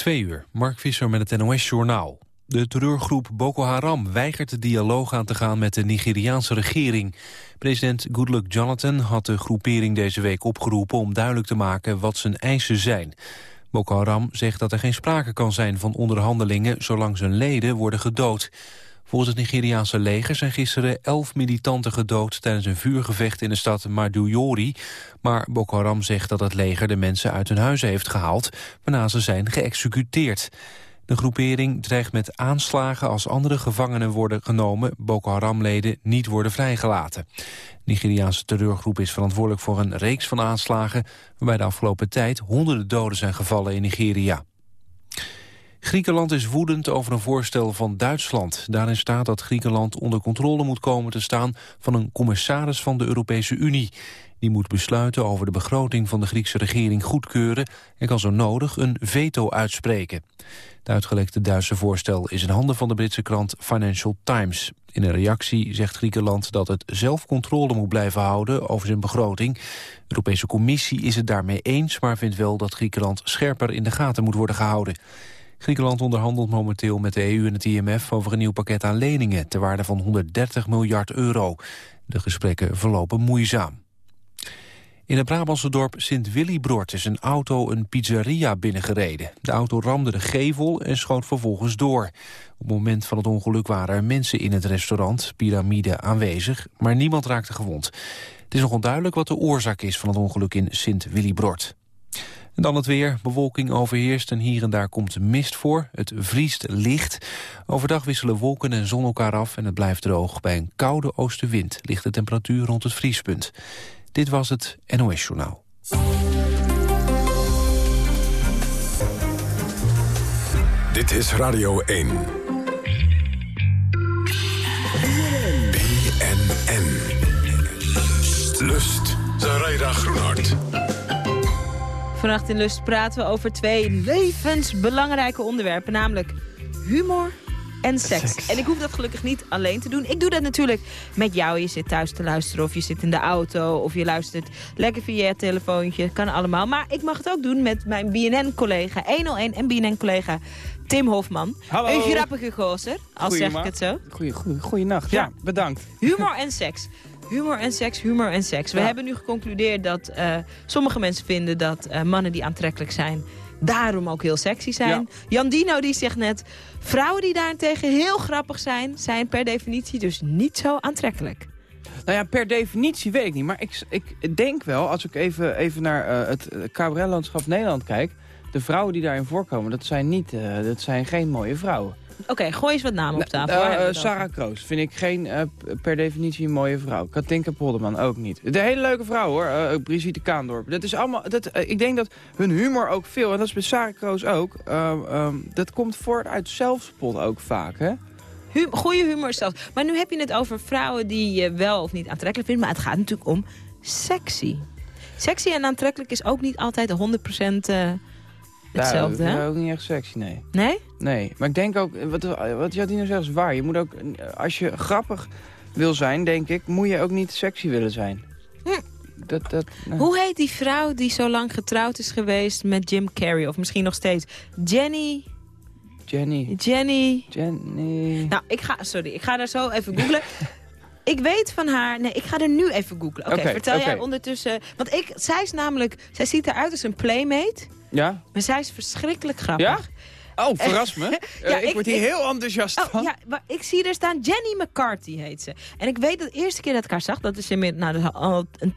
Twee uur, Mark Visser met het NOS-journaal. De terreurgroep Boko Haram weigert de dialoog aan te gaan met de Nigeriaanse regering. President Goodluck Jonathan had de groepering deze week opgeroepen om duidelijk te maken wat zijn eisen zijn. Boko Haram zegt dat er geen sprake kan zijn van onderhandelingen zolang zijn leden worden gedood. Volgens het Nigeriaanse leger zijn gisteren elf militanten gedood... tijdens een vuurgevecht in de stad Maiduguri. Maar Boko Haram zegt dat het leger de mensen uit hun huizen heeft gehaald... waarna ze zijn geëxecuteerd. De groepering dreigt met aanslagen als andere gevangenen worden genomen... Boko Haram-leden niet worden vrijgelaten. De Nigeriaanse terreurgroep is verantwoordelijk voor een reeks van aanslagen... waarbij de afgelopen tijd honderden doden zijn gevallen in Nigeria. Griekenland is woedend over een voorstel van Duitsland. Daarin staat dat Griekenland onder controle moet komen te staan... van een commissaris van de Europese Unie. Die moet besluiten over de begroting van de Griekse regering goedkeuren... en kan zo nodig een veto uitspreken. Het uitgelekte Duitse voorstel is in handen van de Britse krant Financial Times. In een reactie zegt Griekenland dat het zelf controle moet blijven houden over zijn begroting. De Europese Commissie is het daarmee eens, maar vindt wel dat Griekenland scherper in de gaten moet worden gehouden. Griekenland onderhandelt momenteel met de EU en het IMF over een nieuw pakket aan leningen ter waarde van 130 miljard euro. De gesprekken verlopen moeizaam. In het Brabantse dorp Sint-Willibrord is een auto een pizzeria binnengereden. De auto ramde de gevel en schoot vervolgens door. Op het moment van het ongeluk waren er mensen in het restaurant Pyramide aanwezig, maar niemand raakte gewond. Het is nog onduidelijk wat de oorzaak is van het ongeluk in Sint-Willibrord. En dan het weer. Bewolking overheerst en hier en daar komt mist voor. Het vriest licht. Overdag wisselen wolken en zon elkaar af en het blijft droog. Bij een koude oostenwind ligt de temperatuur rond het vriespunt. Dit was het NOS Journaal. Dit is Radio 1. BNN. Lust. Zaraida Groenhart. Vannacht in Lust praten we over twee levensbelangrijke onderwerpen. Namelijk humor en seks. En ik hoef dat gelukkig niet alleen te doen. Ik doe dat natuurlijk met jou. Je zit thuis te luisteren of je zit in de auto... of je luistert lekker via je telefoontje. Kan allemaal. Maar ik mag het ook doen met mijn BNN-collega 101 en BNN-collega Tim Hofman. Hallo. Een grappige gozer, als zeg ik het zo. Goeie, goeie, goeie nacht. Ja, bedankt. Humor en seks. Humor en seks, humor en seks. We Ja. hebben nu geconcludeerd dat eh, sommige mensen vinden dat eh, mannen die aantrekkelijk zijn... daarom ook heel sexy zijn. Jan Dino die zegt net... vrouwen die daarentegen heel grappig zijn... zijn per definitie dus niet zo aantrekkelijk. Nou ja, per definitie weet ik niet. Maar ik, ik denk wel, als ik even, even naar eh, het cabaretlandschap Nederland kijk... de vrouwen die daarin voorkomen, dat zijn, niet, dat zijn geen mooie vrouwen. Oké, gooi eens wat namen op tafel. Nou, Waar eh, Sarah Kroos vind ik geen eh, per definitie een mooie vrouw. Katinka Polderman ook niet. De hele leuke vrouw hoor, eh, Brigitte Kaandorp. Dat is allemaal, dat, ik denk dat hun humor ook veel, en dat is bij Sarah Kroos ook... eh, ehm, dat komt voort uit zelfspot ook vaak, hè? Hum- goede humor zelfs. Maar nu heb je het over vrouwen die je wel of niet aantrekkelijk vindt. Maar het gaat natuurlijk om sexy. Sexy en aantrekkelijk is ook niet altijd 100% eh, hetzelfde, Nou, hè? ook niet echt sexy, nee. Nee? Nee, maar ik denk ook, wat, wat Jadine zegt is waar. Je moet ook, als je grappig wil zijn, denk ik, moet je ook niet sexy willen zijn. Hm. Dat, dat, nou. Hoe heet die vrouw die zo lang getrouwd is geweest met Jim Carrey? Of misschien nog steeds Jenny... Jenny. Jenny... Jenny. Nou, ik ga... Sorry, ik ga daar zo even googlen. ik weet van haar... Nee, ik ga er nu even googlen. Oké, vertel jij ondertussen... Want ik, zij is namelijk... Zij ziet eruit als een playmate. Ja? Maar zij is verschrikkelijk grappig. Ja? Oh, verras me. Ik, ik- word hier ik- heel enthousiast Oh, van. ja, maar ik zie er staan Jenny McCarthy heet ze. En ik weet dat de eerste keer dat ik haar zag, dat is inmiddels nou, dat al een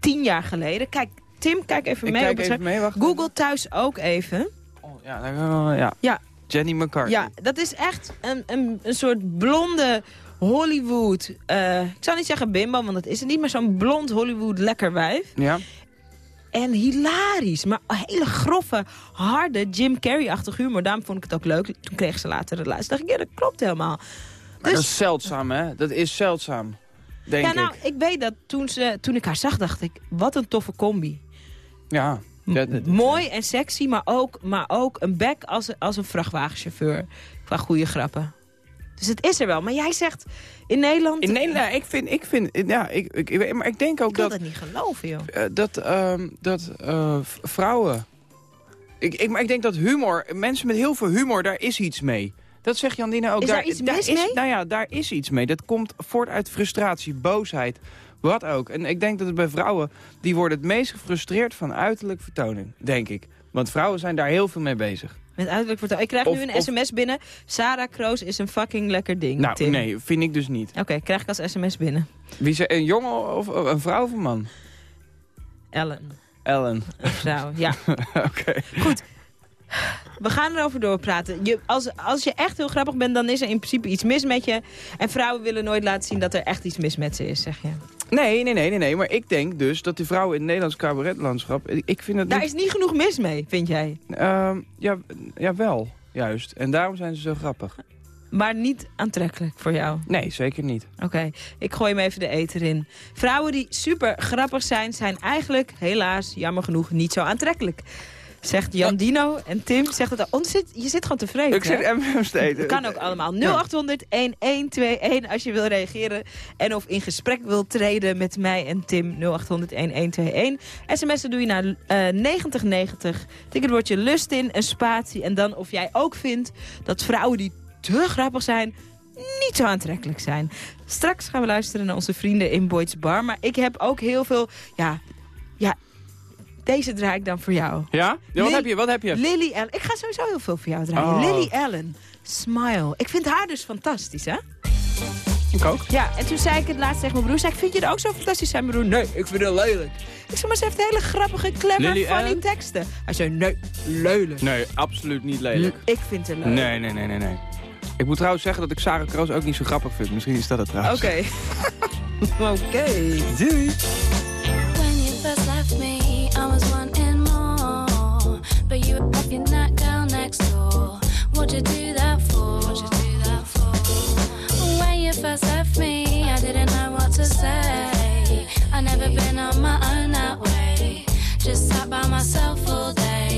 tien jaar geleden. Kijk, Tim, kijk even ik mee. kijk op het even mee. Google thuis ook even. Oh, ja, dan ja. Ja. Jenny McCarthy. Ja, dat is echt een, een, een soort blonde Hollywood... eh, ik zou niet zeggen bimbo, want dat is het niet. Maar zo'n blond Hollywood lekker wijf. Ja. En hilarisch, maar hele grove, harde Jim Carrey-achtig humor. Daarom vond ik het ook leuk. Toen kreeg ze later de luister. dacht ik, ja, dat klopt helemaal. Maar Dus- dat is zeldzaam, hè? Dat is zeldzaam. Denk ja, nou, ik. ik weet dat toen, ze, toen ik haar zag, dacht ik, wat een toffe combi. Ja. Dat- Mooi en sexy, maar ook, maar ook een bek als, als een vrachtwagenchauffeur. Qua goede grappen. Dus het is er wel. Maar jij zegt, in Nederland... In Nederland, ik vind, ik vind, ja, ik, maar ik denk ook ik wil dat, dat niet geloven, joh. eh, dat, ehm, dat eh, vrouwen Ik, ik, maar ik denk dat humor, mensen met heel veel humor, daar is iets mee. Dat zegt Jandine ook. Is daar iets mis is, mee? Nou ja, daar is iets mee. Dat komt voort uit frustratie, boosheid, wat ook. En ik denk dat het bij vrouwen, die worden het meest gefrustreerd van uiterlijk vertoning, denk ik. Want vrouwen zijn daar heel veel mee bezig. Met uiterlijk vertel. Ik krijg Of- nu een of- sms binnen. Sarah Kroos is een fucking lekker ding, Nou, Tim. nee, vind ik dus niet. Oké, krijg ik als sms binnen. Wie ze, een jongen of een vrouw of een man? Ellen. Ellen. Een vrouw, ja. Oké. Goed. We gaan erover doorpraten. Je, als, als je echt heel grappig bent, dan is er in principe iets mis met je. En vrouwen willen nooit laten zien dat er echt iets mis met ze is, zeg je. Nee, nee, nee, nee, nee. Maar ik denk dus dat die vrouwen in het Nederlands cabaretlandschap... Ik vind het Daar niet... is niet genoeg mis mee, vind jij. Ehm, ja, ja, wel. Juist. En daarom zijn ze zo grappig. Maar niet aantrekkelijk voor jou. Nee, zeker niet. Oké, ik gooi hem even de eter in. Vrouwen die super grappig zijn, zijn eigenlijk, helaas, jammer genoeg, niet zo aantrekkelijk. Zegt Jan Dino en Tim zegt het zit, je zit gewoon te vreten. Ik zit? M&M's te eten. Dat kan ook allemaal. 0800-1121 als je wil reageren. En of in gesprek wilt treden met mij en Tim. 0800-1121. SMS'en doe je naar eh 9090. Tik het woordje lust in, een spatie. En dan of jij ook vindt dat vrouwen die te grappig zijn... niet zo aantrekkelijk zijn. Straks gaan we luisteren naar onze vrienden in Boyd's Bar. Maar ik heb ook heel veel... Ja, ja deze draai ik dan voor jou. Ja? ja wat Lil- heb je? Wat heb je? Lily Allen. Ik ga sowieso heel veel voor jou draaien. Oh. Lily Allen. Smile. Ik vind haar dus fantastisch, hè? Ik ook. Ja, en toen zei ik het laatst tegen mijn broer. Zei ik, vind je het ook zo fantastisch? Zei mijn broer, nee, ik vind het lelijk. Ik zei, maar ze heeft hele grappige, clever, Lily funny Allen? teksten. Hij zei, nee, lelijk. Nee, absoluut niet lelijk. Ik vind het leuk. Nee, nee, nee, nee, nee. Ik moet trouwens zeggen dat ik Sarah Kroos ook niet zo grappig vind. Misschien is dat het trouwens. Oké. Oké. Doei. First left me, I was wanting more. But you were fucking that girl next door. What'd you do that for? What'd you do that for? When you first left me, I didn't know what to say. I never been on my own that way. Just sat by myself all day.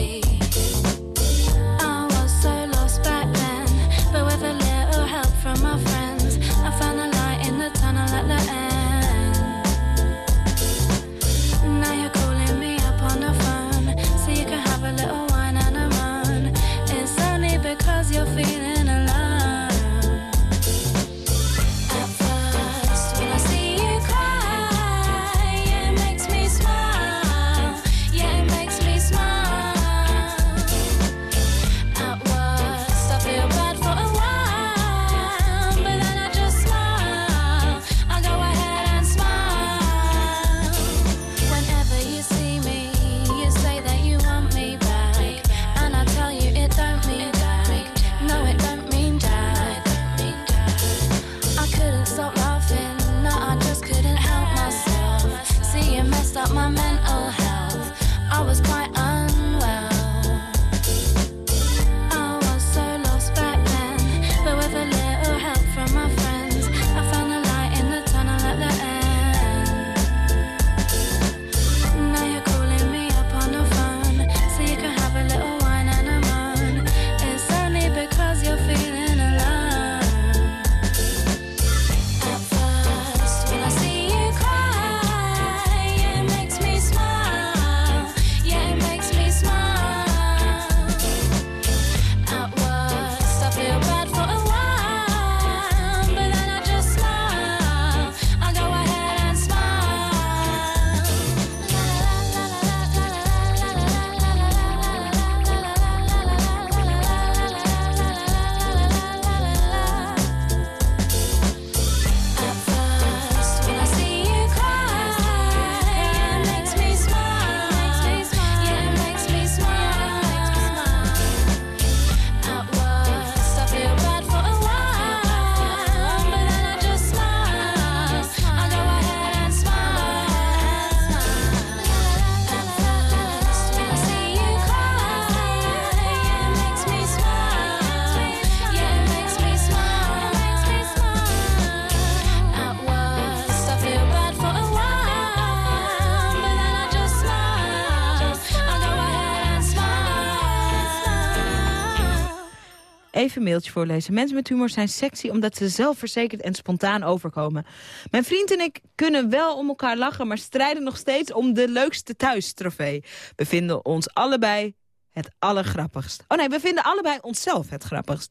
Een mailtje voorlezen. Mensen met humor zijn sexy omdat ze zelfverzekerd en spontaan overkomen. Mijn vriend en ik kunnen wel om elkaar lachen, maar strijden nog steeds om de leukste thuis trofee. We vinden ons allebei het allergrappigst? Oh nee, we vinden allebei onszelf het grappigst.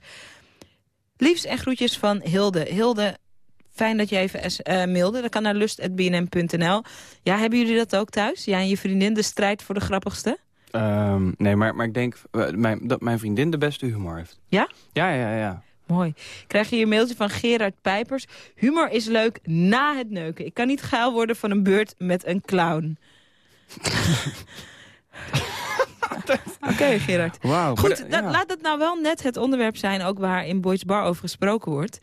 Liefs en groetjes van Hilde. Hilde, fijn dat je even eh, mailde. Dat kan naar lust.bnm.nl. Ja, hebben jullie dat ook thuis? Ja, en je vriendin, de strijd voor de grappigste? Ehm, nee, maar, maar ik denk eh, mijn, dat mijn vriendin de beste humor heeft. Ja? Ja, ja, ja. Mooi. Krijg je een mailtje van Gerard Pijpers. Humor is leuk na het neuken. Ik kan niet geil worden van een beurt met een clown. Oké, Gerard. Wauw. Goed, dat- ja. laat dat nou wel net het onderwerp zijn... ook waar in Boys Bar over gesproken wordt.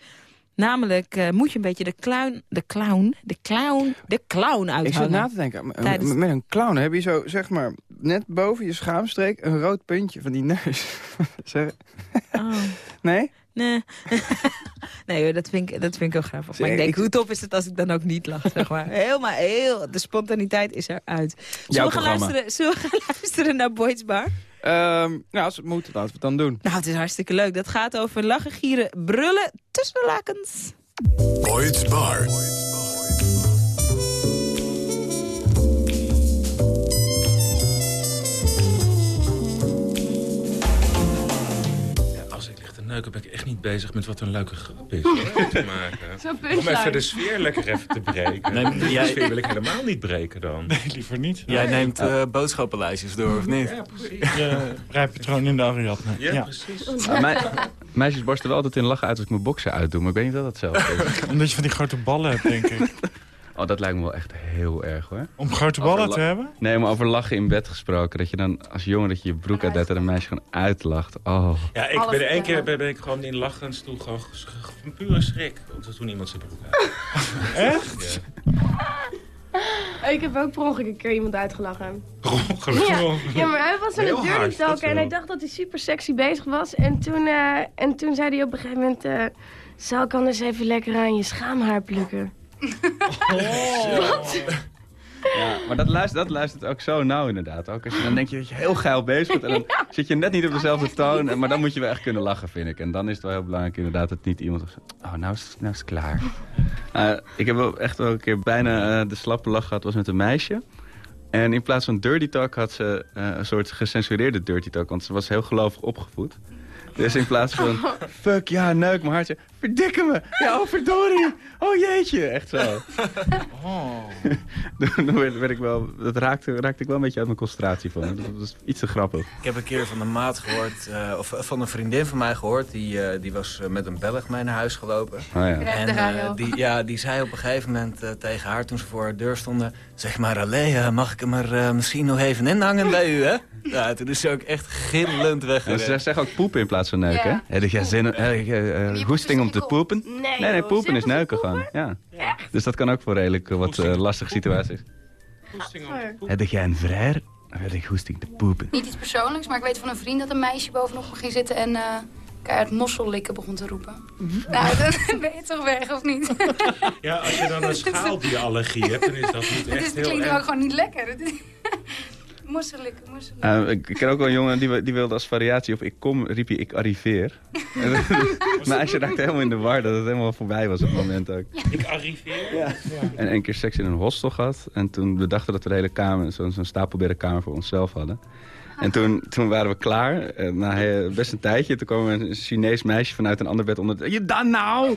Namelijk, eh, moet je een beetje de clown, de clown, de clown, de clown Ik zat na te denken, Tijdens- met een clown heb je zo, zeg maar, net boven je schaamstreek een rood puntje van die neus. zeg, Oh, nee? Nee. nee hoor, dat vind, ik, dat vind ik heel grappig. Maar ik denk, hoe tof is het als ik dan ook niet lach, zeg maar. Helemaal, heel, de spontaniteit is eruit. Zullen we, gaan luisteren, zullen we gaan luisteren naar Boys Bar? Ehm, nou, als het moet, laten we het dan doen. Nou, het is hartstikke leuk. Dat gaat over lachen, gieren, brullen tussen de lakens. Boyd's Bar. Neuken ben ik echt niet bezig met wat een leuke grap is. te maken. Om even de sfeer lekker even te breken. Nee, De jij- sfeer wil ik helemaal niet breken dan. Nee, liever niet. Jij neemt eh, boodschappenlijstjes door, of niet? Ja, precies. Je rijpatroon in de Ariadne. Ja, Ja, precies. meisjes barsten wel altijd in lachen uit als ik mijn boksen uitdoe. Maar ik weet niet of dat hetzelfde is. Omdat je van die grote ballen hebt, denk ik. Oh, dat lijkt me wel echt heel erg hoor. Om grote ballen te hebben? Nee, maar over lachen in bed gesproken. Dat je dan als jongen dat je je broek uitdeed en een meisje gewoon uitlacht. Oh. Ja, ik ben één keer ben, ben ik gewoon in lachend toe gewoon pure schrik. Toen iemand zijn broek uit. Echt? Ja. Ik heb ook per ongeluk een keer iemand uitgelachen. Gelukkig. Ja, ja maar hij was aan het dirty talken en hij dacht dat hij super sexy bezig was. En toen, eh, en toen zei hij op een gegeven moment... eh zou ik anders even lekker aan je schaamhaar plukken? Ja, maar dat luistert, dat luistert ook zo nauw inderdaad. Ook als je dan denk je dat je heel geil bezig bent. En dan zit je net niet op dezelfde toon. en- Maar dan moet je wel echt kunnen lachen, vind ik. En dan is het wel heel belangrijk inderdaad dat niet iemand... Oh, nou is, nou is het klaar. Eh, ik heb wel echt wel een keer bijna eh, de slappe lach gehad. was met een meisje. En in plaats van dirty talk had ze eh, een soort gecensureerde dirty talk. Want ze was heel gelovig opgevoed. Dus in plaats van, fuck ja, neuk mijn hartje. Verdikke me. Ja, oh verdorie. Oh jeetje. Echt zo. Toen werd, werd ik wel, dat raakte, raakte ik wel een beetje uit mijn concentratie van. Dat was iets te grappig. Ik heb een keer van een maat gehoord, eh, of van een vriendin van mij gehoord. Die, eh, die was eh, met een Belg mee naar huis gelopen. Oh ja. En eh, die, ja, die zei op een gegeven moment eh, tegen haar toen ze voor haar deur stonden... Zeg maar, allee, eh, mag ik hem er eh, misschien nog even inhangen bij u, hè? Ja, toen is ze ook echt gillend En weggerend. ze zeggen ook poepen in plaats van neuken. Ja. hè? Heb jij zin, eh, eh, eh, goesting om te poepen? Nee, Nee, poepen is neuken gewoon. Ja. Dus dat kan ook voor redelijk eh, wat eh, lastige situaties. Heb jij een vrijer? Dan heb ik goesting te poepen. Niet iets persoonlijks, maar ik weet van een vriend dat een meisje bovenop me ging zitten en eh keihard mossellikken begon te roepen. Nou, dan ben je toch weg, of niet? Ja, als je dan een schaaldiallergie hebt, dan is dat niet Dus echt het heel klinkt ook gewoon niet lekker. Eh, ik ken ook wel een jongen die, die wilde als variatie op ik kom, riep hij ik arriveer. maar als je raakte helemaal in de war dat het helemaal voorbij was op het moment ook. Ik arriveer. En één keer seks in een hostel gehad. En toen we dachten dat we de hele kamer, zo'n zo'n stapelbeddenkamer voor onszelf hadden. En toen, toen waren we klaar, eh, na eh, best een tijdje. Toen kwam een Chinees meisje vanuit een ander bed onder. de- Je dan nou!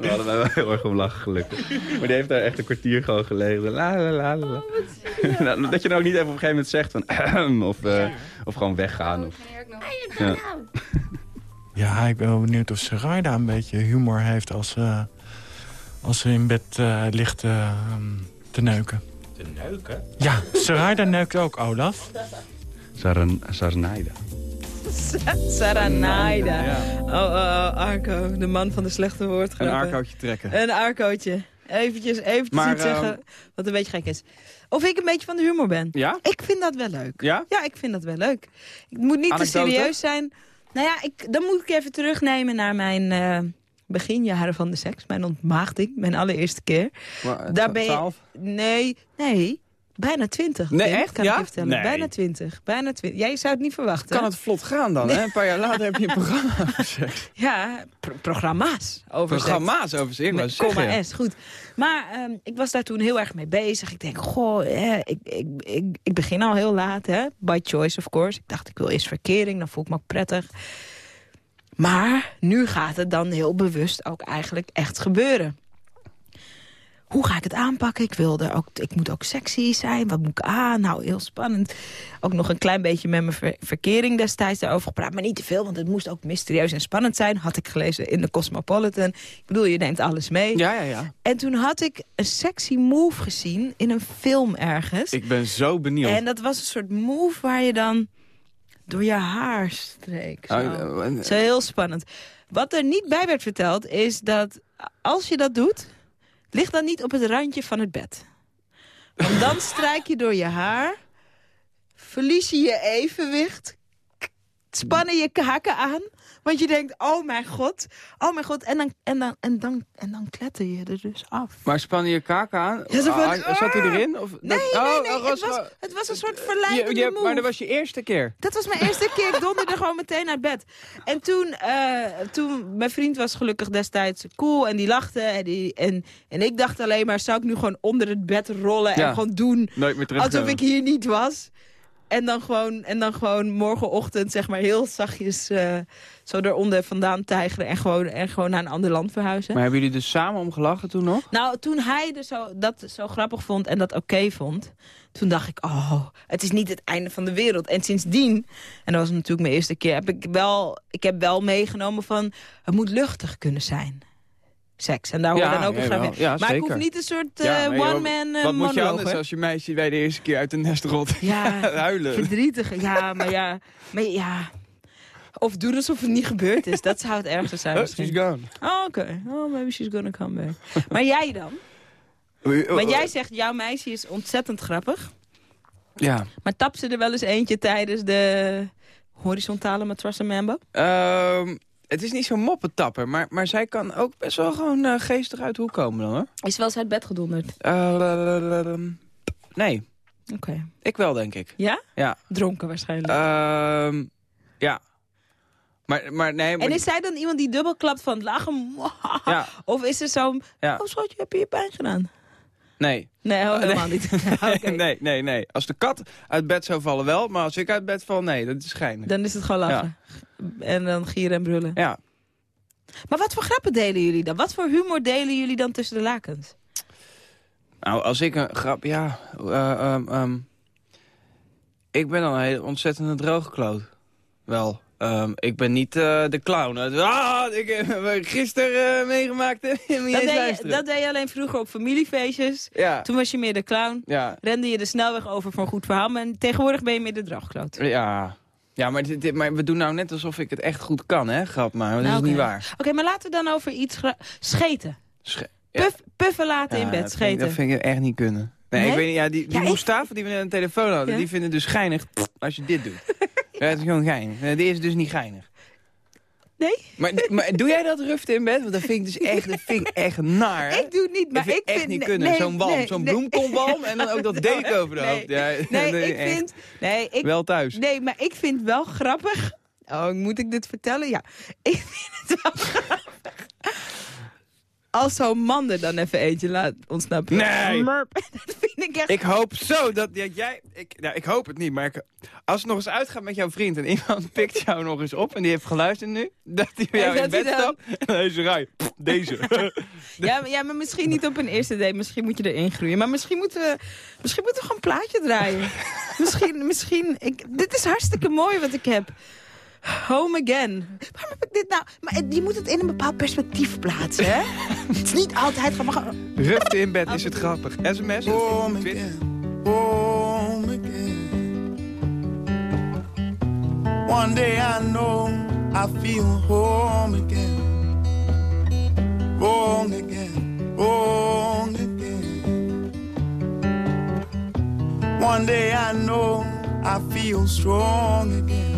we hadden wij wel heel erg om lachen gelukkig. Maar die heeft daar echt een kwartier gewoon gelegen. La, la, la, la, la. Nou, dat je nou ook niet even op een gegeven moment zegt van... of, eh, of gewoon weggaan. Of, ook nog. ja. Ja, ik ben wel benieuwd of Sarayda een beetje humor heeft als, eh, als ze in bed eh, ligt te neuken. Te neuken? Ja, Sarayda neukt ook, Olaf. Saran, Sarnaida. Saranaida. Oh, oh, oh, Arco, de man van de slechte Een woordgrappen. arkootje trekken. Een Arcootje. Eventjes, eventjes Maar, iets zeggen ehm, wat een beetje gek is. Of ik een beetje van de humor ben. Ja? Ik vind dat wel leuk. Ja? Ja, ik vind dat wel leuk. Het moet niet Anekdote? te serieus zijn. Nou ja, ik, dan moet ik even terugnemen naar mijn eh, beginjaren van de seks. Mijn ontmaagding, mijn allereerste keer. Maar, eh, Daar ben je- twaalf? Nee, nee. Bijna twintig. Nee, echt? Kan Ja? ik je vertellen. Nee. Bijna twintig. Bijna twintig. Jij zou het niet verwachten. Kan het vlot gaan dan, hè? Een paar jaar later heb je een programma over seks. Ja, pro- programma's over seks. Programma's over seks, Met komma ja. S, goed. Maar ehm, ik was daar toen heel erg mee bezig. Ik denk, goh, ik, ik, ik, ik begin al heel laat, hè. By choice, of course. Ik dacht, ik wil eerst verkering, dan voel ik me ook prettig. Maar nu gaat het dan heel bewust ook eigenlijk echt gebeuren. Hoe ga ik het aanpakken? Ik, wilde ook, ik moet ook sexy zijn. Wat moet ik aan? Nou, heel spannend. Ook nog een klein beetje met mijn ver- verkering destijds daarover gepraat. Maar niet te veel, want het moest ook mysterieus en spannend zijn. Had ik gelezen in de Cosmopolitan. Ik bedoel, je neemt alles mee. Ja, ja, ja. En toen had ik een sexy move gezien in een film ergens. Ik ben zo benieuwd. En dat was een soort move waar je dan door je haar streek. Zo. Oh, Zo heel spannend. Wat er niet bij werd verteld is dat als je dat doet... lig dan niet op het randje van het bed. Want dan strijk je door je haar... verlies je je evenwicht... spannen je kaken aan... Want je denkt, oh mijn god, oh mijn god. En dan, en dan, en dan, en dan kletter je er dus af. Maar span je kaak aan? Ja, van, Ah, Zat hij erin? Of, Nee, dat- nee, oh, nee. oh, Het was, het was een soort Je- verleidende je- move. Maar dat was je eerste keer? Dat was mijn eerste keer. Ik donderde gewoon meteen uit bed. En toen, eh, toen, mijn vriend was gelukkig destijds cool en die lachte. En, die, en, en ik dacht alleen maar, zou ik nu gewoon onder het bed rollen en Ja. gewoon doen alsof ik hier niet was. En dan gewoon, en dan gewoon morgenochtend zeg maar heel zachtjes eh, zo eronder vandaan tijgeren en gewoon, en gewoon naar een ander land verhuizen. Maar hebben jullie dus samen om gelachen toen nog? Nou, toen hij dus zo, dat zo grappig vond en dat oké vond... toen dacht ik, oh, het is niet het einde van de wereld. En sindsdien, en dat was natuurlijk mijn eerste keer... heb ik wel, ik heb wel meegenomen van... het moet luchtig kunnen zijn. Seks. En daar hoort Ja, dan ook een jawel. grap in. Ja, maar ik hoef niet een soort Ja, eh, one-man uh, Wat moet je anders hoor. als je meisje bij de eerste keer uit de nest rolt? Ja, Huilen. verdrietig. Ja, maar ja, maar ja... Of doen alsof het niet gebeurd is. Dat zou het ergste zijn Oh, misschien. she's gone. Oh, oké. Oh, maybe she's gonna come back. maar jij dan? Oh, Want jij zegt, jouw meisje is ontzettend grappig. Ja. Maar tap ze er wel eens eentje tijdens de horizontale matrassen mambo? Ehm, het is niet zo'n moppetapper, maar, maar zij kan ook best wel gewoon eh, geestig uit de hoek komen dan, hoor. Is wel eens uit bed gedonderd? Eh, nee. Oké. Ik wel, denk ik. Ja? Ja. Dronken waarschijnlijk. Ehm, ja. Maar, maar nee... Maar, en is zij dan iemand die dubbel klapt van lachen? Ja. Of is er zo'n, Ja. oh schatje, heb je je pijn gedaan? Nee. Nee, oh, helemaal Nee. niet. Nee, nee, nee. Als de kat uit bed zou vallen wel, maar als ik uit bed val, nee, dat is schijnig. Dan is het gewoon lachen. En dan gieren en brullen. Ja. Maar wat voor grappen delen jullie dan? Wat voor humor delen jullie dan tussen de lakens? Nou, als ik een grap... Ja, eh, ehm, ehm, ik ben dan een hele ontzettende droogkloot. Wel. Ehm, ik ben niet eh, de clown. Ah, ik heb gisteren eh, meegemaakt. Dat deed, je, dat deed je alleen vroeger op familiefeestjes. Ja. Toen was je meer de clown. Ja. Rende je de snelweg over voor een goed verhaal. Maar tegenwoordig ben je meer de droogkloot. Ja. Ja, maar, dit, dit- maar we doen nou net alsof ik het echt goed kan, hè? Grap maar. Dat Nou, is oké. niet waar. Oké, maar laten we dan over iets... Scheten. Sche- ja. Puff, puffen laten Ja, in bed, dat vind, ik- scheten. dat vind ik echt niet kunnen. Nee, Nee? ik weet niet, ja, die, die Ja, ik- Mustafa die we net aan de telefoon hadden, die vinden dus geinig als je dit doet. ja, het is gewoon geinig. Nee, Dit is dus niet geinig. Nee? Maar, maar doe jij dat ruften in bed? Want dat vind ik dus echt, dat vind ik echt naar. hè? Ik doe het niet, maar dat vind ik echt vind... niet kunnen. nee, zo'n walm, nee, zo'n nee. bloemkoolwalm en dan ook dat deken over de Nee. hoofd. Ja, Nee, nee, ik echt. vind... Nee, ik, Wel thuis. nee, maar ik vind wel grappig... Oh, moet ik dit vertellen? Ja. Ik vind het wel grappig. Als zo'n man er dan even eentje laat ontsnappen. Nee. Murp. Dat vind ik echt... Ik hoop zo dat, jij... Ik, nou, ik hoop het niet, maar ik- als het nog eens uitgaat met jouw vriend... en iemand pikt jou nog eens op en die heeft geluisterd nu... dat hij bij jou in dat bed dan- stapt... en deze rij, pff, deze. Ja, maar, ja, maar misschien niet op een eerste date. Misschien moet je erin groeien. Maar misschien moeten we, misschien moeten we gewoon een plaatje draaien. misschien, misschien... Ik, dit is hartstikke mooi wat ik heb. Home again. Waarom heb ik dit nou? Maar je moet het in een bepaald perspectief plaatsen, hè? het is niet altijd van... maar- Rufte in bed is het grappig. SMS, Home again, home again. One day I know I feel home again. Wrong again, wrong again. One day I know I feel strong again.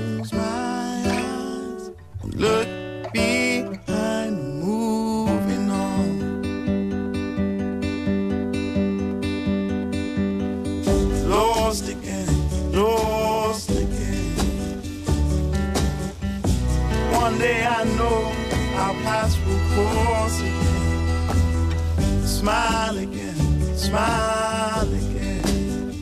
look behind, moving on. Lost again, lost again. One day I know our paths will cross again. Smile again, smile again.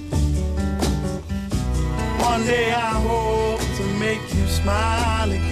One day I hope to make you smile again.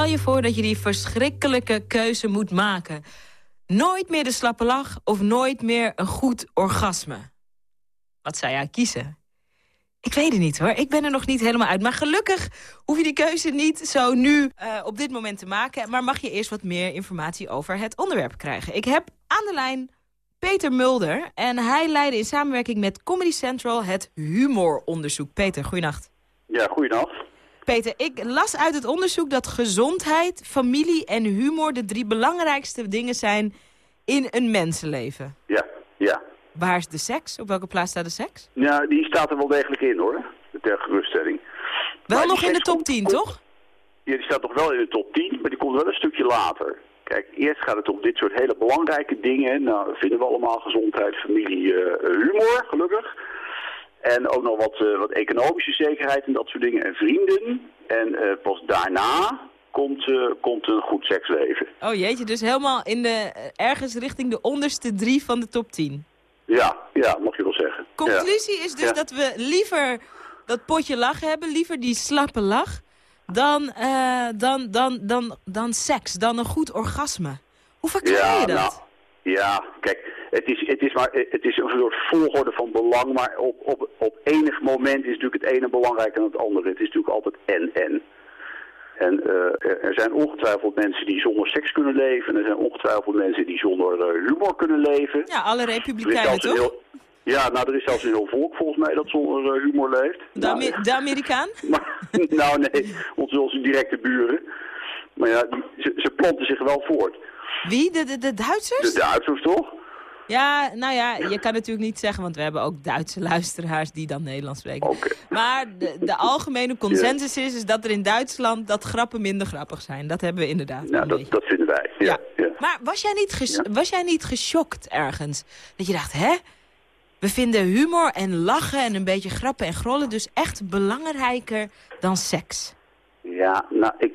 Stel je voor dat je die verschrikkelijke keuze moet maken. Nooit meer de slappe lach of nooit meer een goed orgasme. Wat zou jij kiezen? Ik weet het niet hoor, ik ben er nog niet helemaal uit. Maar gelukkig hoef je die keuze niet zo nu eh, op dit moment te maken... maar mag je eerst wat meer informatie over het onderwerp krijgen. Ik heb aan de lijn Peter Mulder en hij leidde in samenwerking met Comedy Central... het humoronderzoek. Peter, goeienacht. Ja, goeienacht. Peter, ik las uit het onderzoek dat gezondheid, familie en humor... de drie belangrijkste dingen zijn in een mensenleven. Ja, ja. Waar is de seks? Op welke plaats staat de seks? Ja, die staat er wel degelijk in hoor, ter geruststelling. Wel Maar nog in de top komt- 10, komt- toch? Ja, die staat nog wel in de top 10, maar die komt wel een stukje later. Kijk, eerst gaat het om dit soort hele belangrijke dingen. Nou, vinden we allemaal gezondheid, familie, eh, humor, gelukkig. En ook nog wat, eh, wat economische zekerheid en dat soort dingen. En vrienden. En eh, pas daarna komt, eh, komt een goed seksleven. Oh jeetje, dus helemaal in de, ergens richting de onderste drie van de top 10. Ja, ja, mag je wel zeggen. Conclusie Ja. is dus Ja. dat we liever dat potje lach hebben, liever die slappe lach, dan, dan, dan, dan, dan seks, dan een goed orgasme. Hoe verklaar je dat? Nou, ja, kijk, het is, het is, maar, het is een soort volgorde van belang, maar op, op, op enig moment is natuurlijk het ene belangrijker dan het andere. Het is natuurlijk altijd en-en. En eh, er- zijn ongetwijfeld mensen die zonder seks kunnen leven. En er zijn ongetwijfeld mensen die zonder eh, humor kunnen leven. Ja, alle republikeinen toch? heel- ja, nou, er is zelfs een heel volk volgens mij dat zonder eh, humor leeft. De, de Amerikaan? nou nee, onze, onze directe buren. Maar ja, die- ze, ze planten zich wel voort. Wie? De, de, de Duitsers? De Duitsers toch? Ja, nou ja, je kan natuurlijk niet zeggen, want we hebben ook Duitse luisteraars die dan Nederlands spreken. Maar de, de algemene consensus is, is dat er in Duitsland dat grappen minder grappig zijn. Dat hebben we inderdaad. Nou, dat, dat vinden wij. Ja. ja. Maar was jij, niet was jij niet geschokt ergens? Dat je dacht, hè? We vinden humor en lachen en een beetje grappen en grollen dus echt belangrijker dan seks. Ja, nou, ik,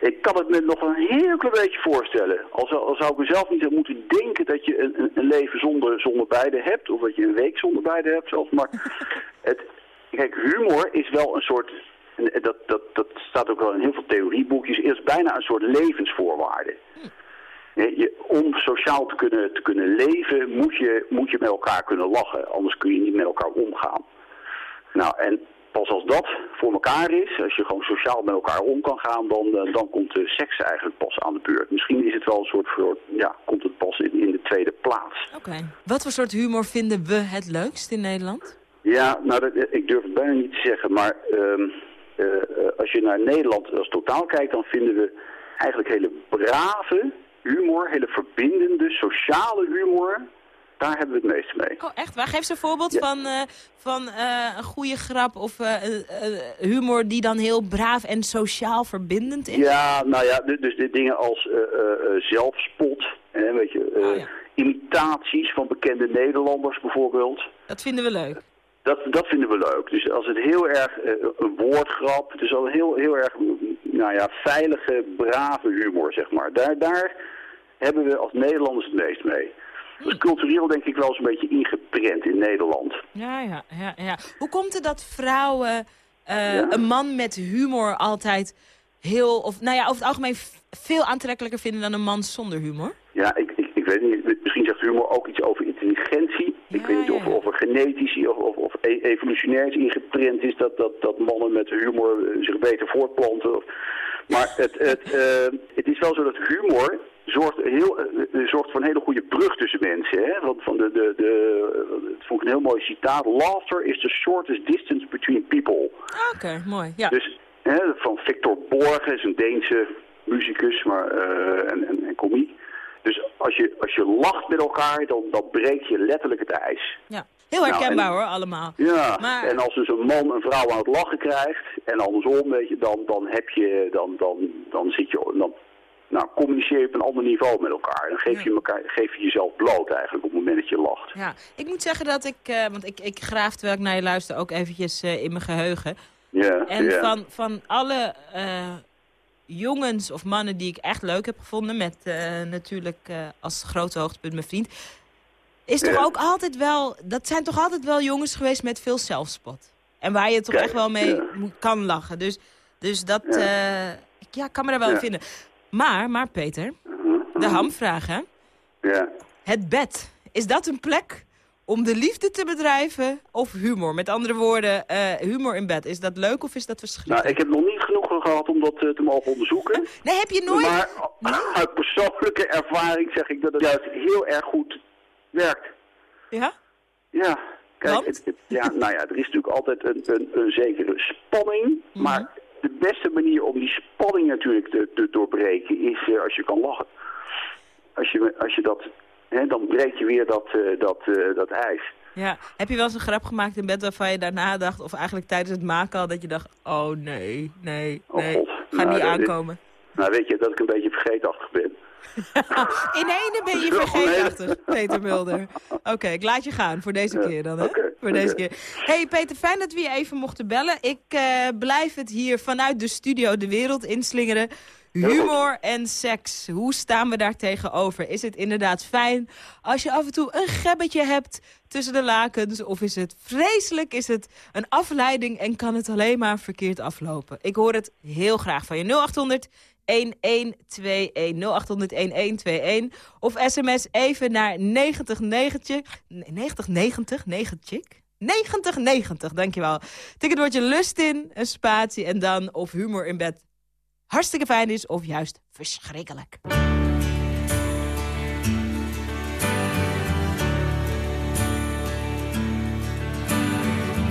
ik kan het me nog een heel klein beetje voorstellen. Al zou, al zou ik mezelf niet moeten denken dat je een, een- leven zonder, zonder beide hebt. Of dat je een week zonder beide hebt zelfs. Maar het, kijk, humor is wel een soort... Dat, dat, dat staat ook wel in heel veel theorieboekjes. is bijna een soort levensvoorwaarde. Je, om sociaal te kunnen, te kunnen leven moet je, moet je met elkaar kunnen lachen. Anders kun je niet met elkaar omgaan. Nou, en pas als dat voor elkaar is, als je gewoon sociaal met elkaar om kan gaan, dan, eh, dan komt de seks eigenlijk pas aan de beurt. Misschien is het wel een soort, soort ja, komt het pas in, in de tweede plaats. Oké. Wat voor soort humor vinden we het leukst in Nederland? Ja, nou, dat, ik durf het bijna niet te zeggen, maar ehm, eh, eh, als je naar Nederland als totaal kijkt, dan vinden we eigenlijk hele brave humor, hele verbindende, sociale humor. Daar hebben we het meeste mee. Oh, echt? Waar? Geef eens een voorbeeld van, eh, van eh, een goede grap of eh, humor die dan heel braaf en sociaal verbindend is. Ja, nou ja, du- dus de dingen als zelfspot, hè, weet je, eh, imitaties van bekende Nederlanders bijvoorbeeld. Dat vinden we leuk. Dat, dat vinden we leuk. Dus als het heel erg een woordgrap, dus al heel, heel erg, mm, nou ja, veilige, brave humor, zeg maar. Daar, daar hebben we als Nederlanders het meest mee. Cultureel denk ik wel eens een beetje ingeprent in Nederland. Ja, ja, ja, ja. Hoe komt het dat vrouwen eh, een man met humor altijd heel, of nou ja, over het algemeen veel aantrekkelijker vinden dan een man zonder humor? Ja, ik, ik, ik weet niet, misschien zegt humor ook iets over intelligentie. ik weet niet of, of er genetisch of, of, of e- evolutionair iets ingeprint is dat, dat, dat mannen met humor eh, zich beter voortplanten. Of, maar het, het, eh, het is wel zo dat humor zorgt, heel, eh, eh, zorgt voor een hele goede brug tussen mensen. Hè? Want van de, de, de, het vond ik een heel mooi citaat. Laughter is the shortest distance between people. Oké, mooi. Ja. Dus hè, van Victor Borge, is een Deense muzikus maar, eh, en, en, en komiek. Dus als je, als je lacht met elkaar, dan, dan breek je letterlijk het ijs. ja. Heel Nou, herkenbaar en- hoor, allemaal. Ja, Maar- en als dus een man een vrouw aan het lachen krijgt en andersom, weet je, dan, dan heb je, dan, dan, dan zit je, dan nou, communiceer je op een ander niveau met elkaar. Dan geef je, elkaar, geef je jezelf bloot eigenlijk op het moment dat je lacht. Ja, ik moet zeggen dat ik, eh, want ik, ik graaf terwijl ik naar je luister ook eventjes eh, in mijn geheugen. Ja, En ja. van, van alle eh, jongens of mannen die ik echt leuk heb gevonden, met natuurlijk als grote hoogtepunt mijn vriend, is toch Ja. ook altijd wel, dat zijn toch altijd wel jongens geweest met veel zelfspot. En waar je toch Kijk, echt wel mee moet, kan lachen. Dus, dus dat, ja. ik ja, kan me daar wel in vinden. Maar, maar Peter, de hamvraag hè. Ja. Het bed, is dat een plek om de liefde te bedrijven of humor? Met andere woorden, eh, humor in bed, is dat leuk of is dat verschrikkelijk? Nou, ik heb nog niet genoeg gehad om dat eh, te mogen onderzoeken. Nee, heb je nooit? Maar uit persoonlijke ervaring zeg ik dat het juist heel erg goed werkt. Ja? Ja. Kijk, het, het- ja, nou ja, er is natuurlijk altijd een, een, een zekere spanning. Mhm. Maar de beste manier om die spanning natuurlijk te, te doorbreken is eh, als je kan lachen. Als je, als je dat, hè, dan breek je weer dat, eh, dat, eh, dat ijs. Ja. Heb je wel eens een grap gemaakt in bed waarvan je daarna dacht, of eigenlijk tijdens het maken al, dat je dacht, oh nee, nee, Oh nee, god. ga Nou, niet dat- aankomen. Nou weet je dat ik een beetje vergeetachtig ben. In ene ben je vergeetachtig, Peter Mulder. Oké, ik laat je gaan voor deze keer dan, hè? voor deze keer. hey Peter, fijn dat we je even mochten bellen. Ik eh, blijf het hier vanuit de studio de wereld inslingeren. Humor en seks, hoe staan we daar tegenover? Is het inderdaad fijn als je af en toe een gebbetje hebt tussen de lakens? Of is het vreselijk? Is het een afleiding en kan het alleen maar verkeerd aflopen? Ik hoor het heel graag van je. 0800 1121 0800 1121 of sms even naar 9090 9090 90 9090, dankjewel. Tik het woordje lust in, een spatie en dan of humor in bed hartstikke fijn is of juist verschrikkelijk.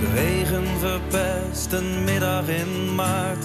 De regen verpest een middag in maart.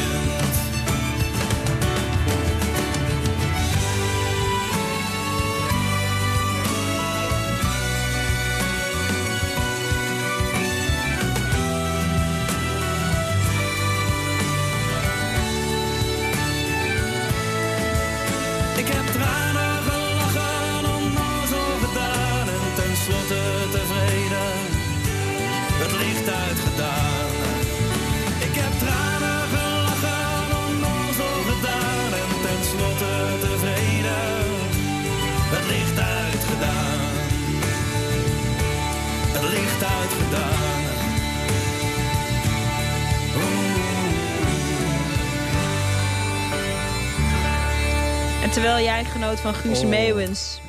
En terwijl jij genoot van Guus Oh, Meeuwens,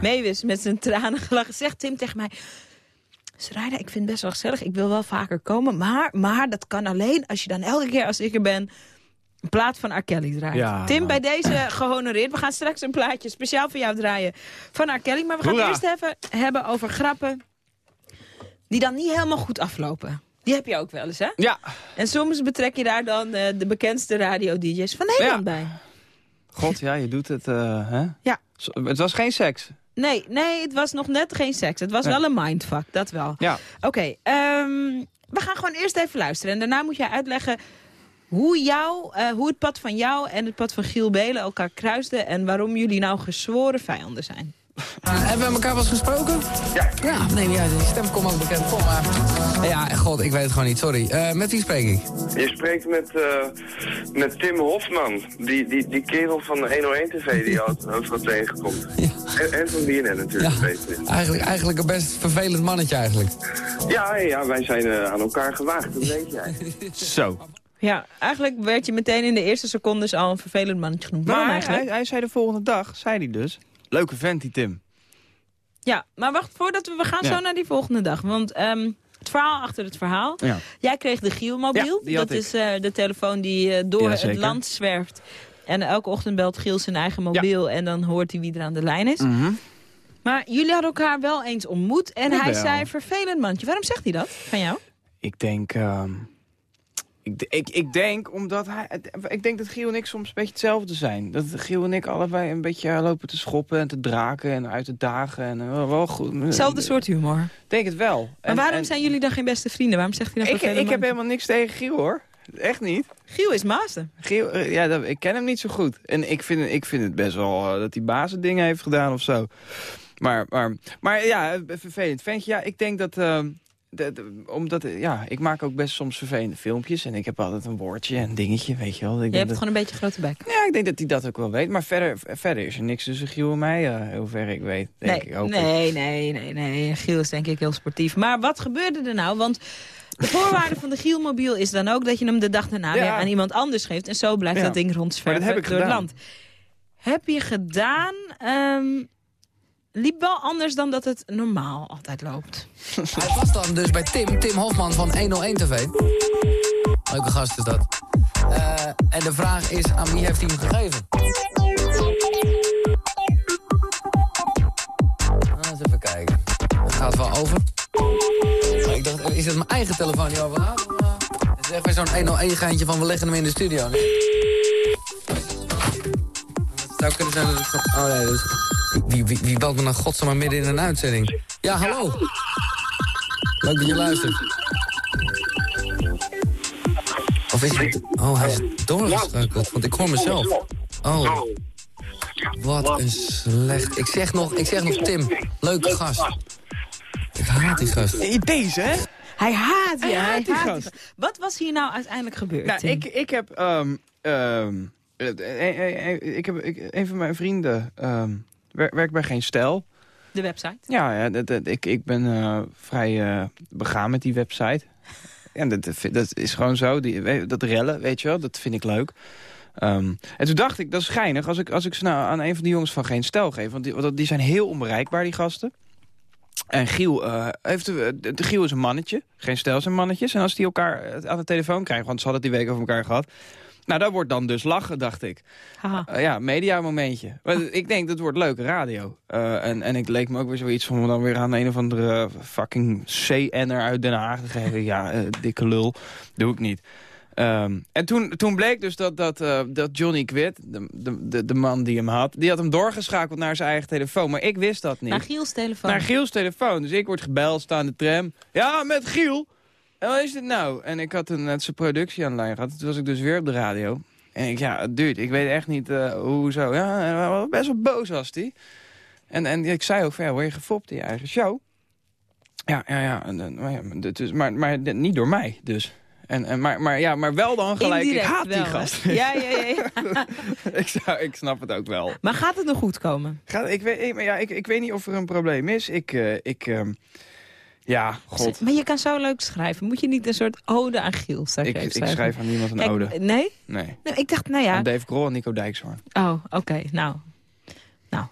Meeuwens, met zijn tranen gelachen, zegt Tim tegen mij... Sarayda, ik vind het best wel gezellig, ik wil wel vaker komen, maar, maar dat kan alleen als je dan elke keer als ik er ben... een plaat van R. Kelly draait. Ja, Tim, bij deze gehonoreerd. We gaan straks een plaatje speciaal voor jou draaien van R. Kelly. Maar we gaan Hoera. eerst even hebben over grappen die dan niet helemaal goed aflopen. Die heb je ook wel eens, hè? Ja. En soms betrek je daar dan eh, de bekendste radio-dj's van Nederland bij. God, ja, je doet het, eh, hè? Ja. Het was geen seks. Nee, nee, het was nog net geen seks. Het was Nee. wel een mindfuck, dat wel. Ja. Oké, ehm, we gaan gewoon eerst even luisteren. En daarna moet jij uitleggen hoe, jou, eh, hoe het pad van jou en het pad van Giel Belen elkaar kruisten... en waarom jullie nou gezworen vijanden zijn. Hebben we elkaar wel eens gesproken? Ja. Ja, nee, ja, die stem komt ook bekend voor, maar... Ja, god, ik weet het gewoon niet, sorry. Eh, met wie spreek ik? Je spreekt met, eh, met Tim Hofman, die, die, die kerel van de 101 TV die je altijd overal tegenkomt. En, en van BNN natuurlijk. weet. Eigenlijk, eigenlijk een best vervelend mannetje eigenlijk. Ja, ja, wij zijn eh, aan elkaar gewaagd, dat weet jij. Zo. Ja, eigenlijk werd je meteen in de eerste secondes al een vervelend mannetje genoemd. Waarom Maar hij, eigenlijk? hij zei de volgende dag, zei hij dus... Leuke vent, die Tim. Ja, maar wacht, voordat we, we gaan Ja. zo naar die volgende dag. Want ehm, het verhaal achter het verhaal. Ja. Jij kreeg de Gielmobiel. Ja, dat ik. is eh, de telefoon die eh, door het land zwerft. En elke ochtend belt Giel zijn eigen mobiel. En dan hoort hij wie er aan de lijn is. Mhm. Maar jullie hadden elkaar wel eens ontmoet. En hij zei vervelend mandje. Waarom zegt hij dat van jou? Ik denk... ehm, ik, ik, ik denk omdat hij... Ik denk dat Giel en ik soms een beetje hetzelfde zijn. Dat Giel en ik allebei een beetje lopen te schoppen en te draken en uit te dagen. En, eh, wel, wel goed. Hetzelfde soort humor. Ik denk het wel. Maar En- waarom en- zijn jullie dan geen beste vrienden? Waarom zegt hij dan Ik, ik heb helemaal niks tegen Giel hoor. Echt niet. Giel is master. Giel, eh, ja, dat, ik ken hem niet zo goed. En ik vind, ik vind het best wel eh, dat hij bazen dingen heeft gedaan of zo. Maar, maar, maar ja, vervelend ventje. Ja, ik denk dat... eh, de- de- omdat, eh, ja, ik maak ook best soms vervelende filmpjes. En ik heb altijd een woordje en dingetje, weet je wel. Ik Je hebt dat, gewoon een beetje grote bek. Ja, ik denk dat hij dat ook wel weet. Maar verder, verder is er niks tussen Giel en mij, eh heel ver ik weet. Denk Nee, ik, nee, nee, nee, nee. Giel is denk ik heel sportief. Maar wat gebeurde er nou? Want de voorwaarde van de Gielmobiel is dan ook dat je hem de dag daarna Ja. weer aan iemand anders geeft. En zo blijft Ja. dat ding rondzwerven door het land. Heb je gedaan... ehm, liep wel anders dan dat het normaal altijd loopt. Hij was dan dus bij Tim, Tim Hofman van 101 TV. Leuke gast is dat. Eh, en de vraag is, aan wie heeft hij hem gegeven? Nou, eens even kijken. Het gaat wel over. Ik dacht, is het mijn eigen telefoon die overgaat? Het is echt weer zo'n 101-geintje van we leggen hem in de studio. Het zou kunnen zijn dat het... gewoon- Oh nee, dus... Wie, wie, wie belt me dan godsnaam midden in een uitzending? Ja, hallo. Leuk dat je luistert. Of is het... Oh, hij is doorgeschakeld, want ik hoor mezelf. Oh. Wat een slecht... Ik zeg nog, ik zeg nog Tim, leuke gast. Ik haat die gast. Deze, hè? Hij haat je, Hij hij haat die gast. Wat was hier nou uiteindelijk gebeurd? Nou, Tim? ik, ik heb... eh, ik heb ik, een van mijn vrienden ehm, wer- werkt bij Geen Stijl. De website? Ja, ja dat, dat- ik, ik ben eh, vrij eh, begaan met die website. En dat, dat is gewoon zo. Die, dat rellen, weet je wel, dat vind ik leuk. Ehm, en toen dacht ik, dat is geinig als ik, als ik ze nou aan een van die jongens van Geen Stijl geef. Want die, want die zijn heel onbereikbaar, die gasten. En Giel, eh, heeft, de, de Giel is een mannetje. Geen Stijl zijn mannetjes. En als die elkaar eh, aan de telefoon krijgen, want ze hadden het die week over elkaar gehad. Nou, dat wordt dan dus lachen, dacht ik. Eh, ja, mediamomentje. Maar Ik denk, dat wordt leuke radio. Eh, en, en ik leek me ook weer zoiets van... dan weer aan een of andere fucking CN'er uit Den Haag te geven. Ja, eh, dikke lul. Doe ik niet. Ehm, en toen, toen bleek dus dat, dat, dat Johnny Quid, de, de, de, de man die hem had... die had hem doorgeschakeld naar zijn eigen telefoon. Maar ik wist dat niet. Naar Giels telefoon. Naar Giels telefoon. Dus ik word gebeld, sta aan de tram. Ja, met Giel. En wat is dit nou? En ik had een, net zijn productie aan de lijn gehad. Toen was ik dus weer op de radio. En ik, ja, dude, ik weet echt niet eh hoezo. Ja, hij was best wel boos was hij. En, en ik zei ook van, ja, word je gefopt in je eigen show? Ja, ja, ja. En, maar, ja is, maar, maar niet door mij, dus. En, en, maar, maar, ja, maar wel dan gelijk, Indirect ik haat wel, die gast. Ja, ja, ja. ja. ik, zou, ik snap het ook wel. maar gaat het nog goed komen? Gaat, ik, weet, ja, ik, ik weet niet of er een probleem is. Ik, eh, ik ehm, ja, god. Maar je kan zo leuk schrijven. Moet je niet een soort ode aan Giel Ik, ik schrijf aan niemand een Kijk, ode. Nee? Nee. Nou, ik dacht, nou ja. Aan Dave Krol en Nico Dijkshoorn. Oh, oké. Nou. Nou.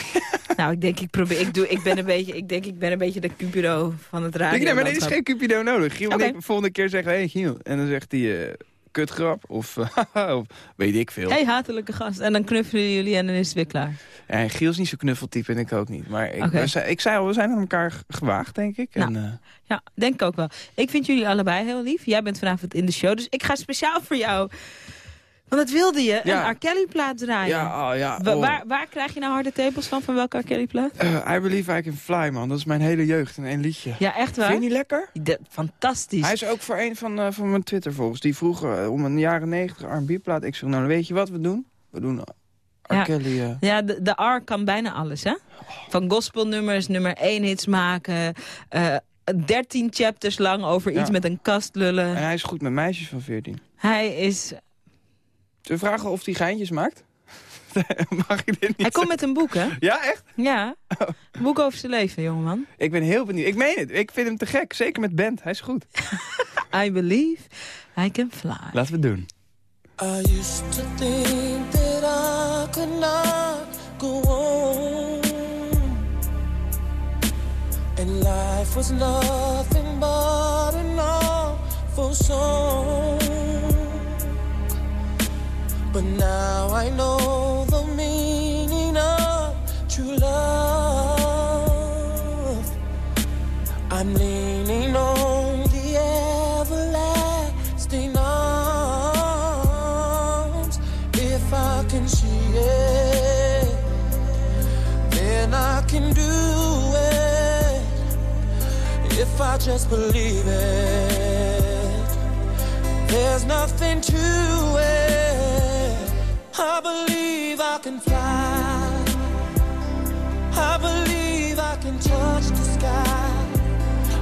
nou, ik denk, ik probeer, ik doe, ik ben een beetje, ik denk, ik ben een beetje de Cupido van het radio. Ik, nee, maar dit is geen Cupido nodig. Giel en ik volgende keer zeggen, hé hey, Giel. En dan zegt hij, eh, kutgrap of, of weet ik veel. Hey, hatelijke gast. En dan knuffelen jullie en dan is het weer klaar. En Giel is niet zo knuffeltype en ik ook niet. Maar ik, we zei- ik zei al, we zijn aan elkaar gewaagd, denk ik. Nou. En, eh, Ja, denk ik ook wel. Ik vind jullie allebei heel lief. Jij bent vanavond in de show, dus ik ga speciaal voor jou... Want dat wilde je, Ja. een R. Kelly plaat draaien. ja, oh, ja. Oh. waar, waar krijg je nou harde tepels van? Van welke R. Kelly plaat? Eh, I Believe I Can Fly, man. Dat is mijn hele jeugd in één liedje. Ja, echt waar? Vind je niet lekker? De- fantastisch. Hij is ook voor een van, eh, van mijn Twitter-volgers. Die vroeg eh, om een jaren negentig R&B-plaat. Ik zeg, nou weet je wat we doen? We doen R. Ja. Kelly... Ja, de, de R kan bijna alles, hè? Van gospelnummers, nummer 1 hits maken... eh 13 chapters lang over iets met een kast lullen. En hij is goed met meisjes van 14. Hij is... Zullen we vragen of hij geintjes maakt? Mag ik dit niet Hij komt met een boek, hè? Ja, echt? Ja. Een boek over zijn leven, jongeman. Ik ben heel benieuwd. Ik meen het. Ik vind hem te gek. Zeker met band. Hij is goed. I believe I can fly. Laten we het doen. I used to think that I could not go on. And life was nothing but an awful song. But now I know the meaning of true love. I'm leaning on the everlasting arms. If I can see it, then I can do it. If I just believe it, there's nothing to it. I believe I can fly. I believe I can touch the sky.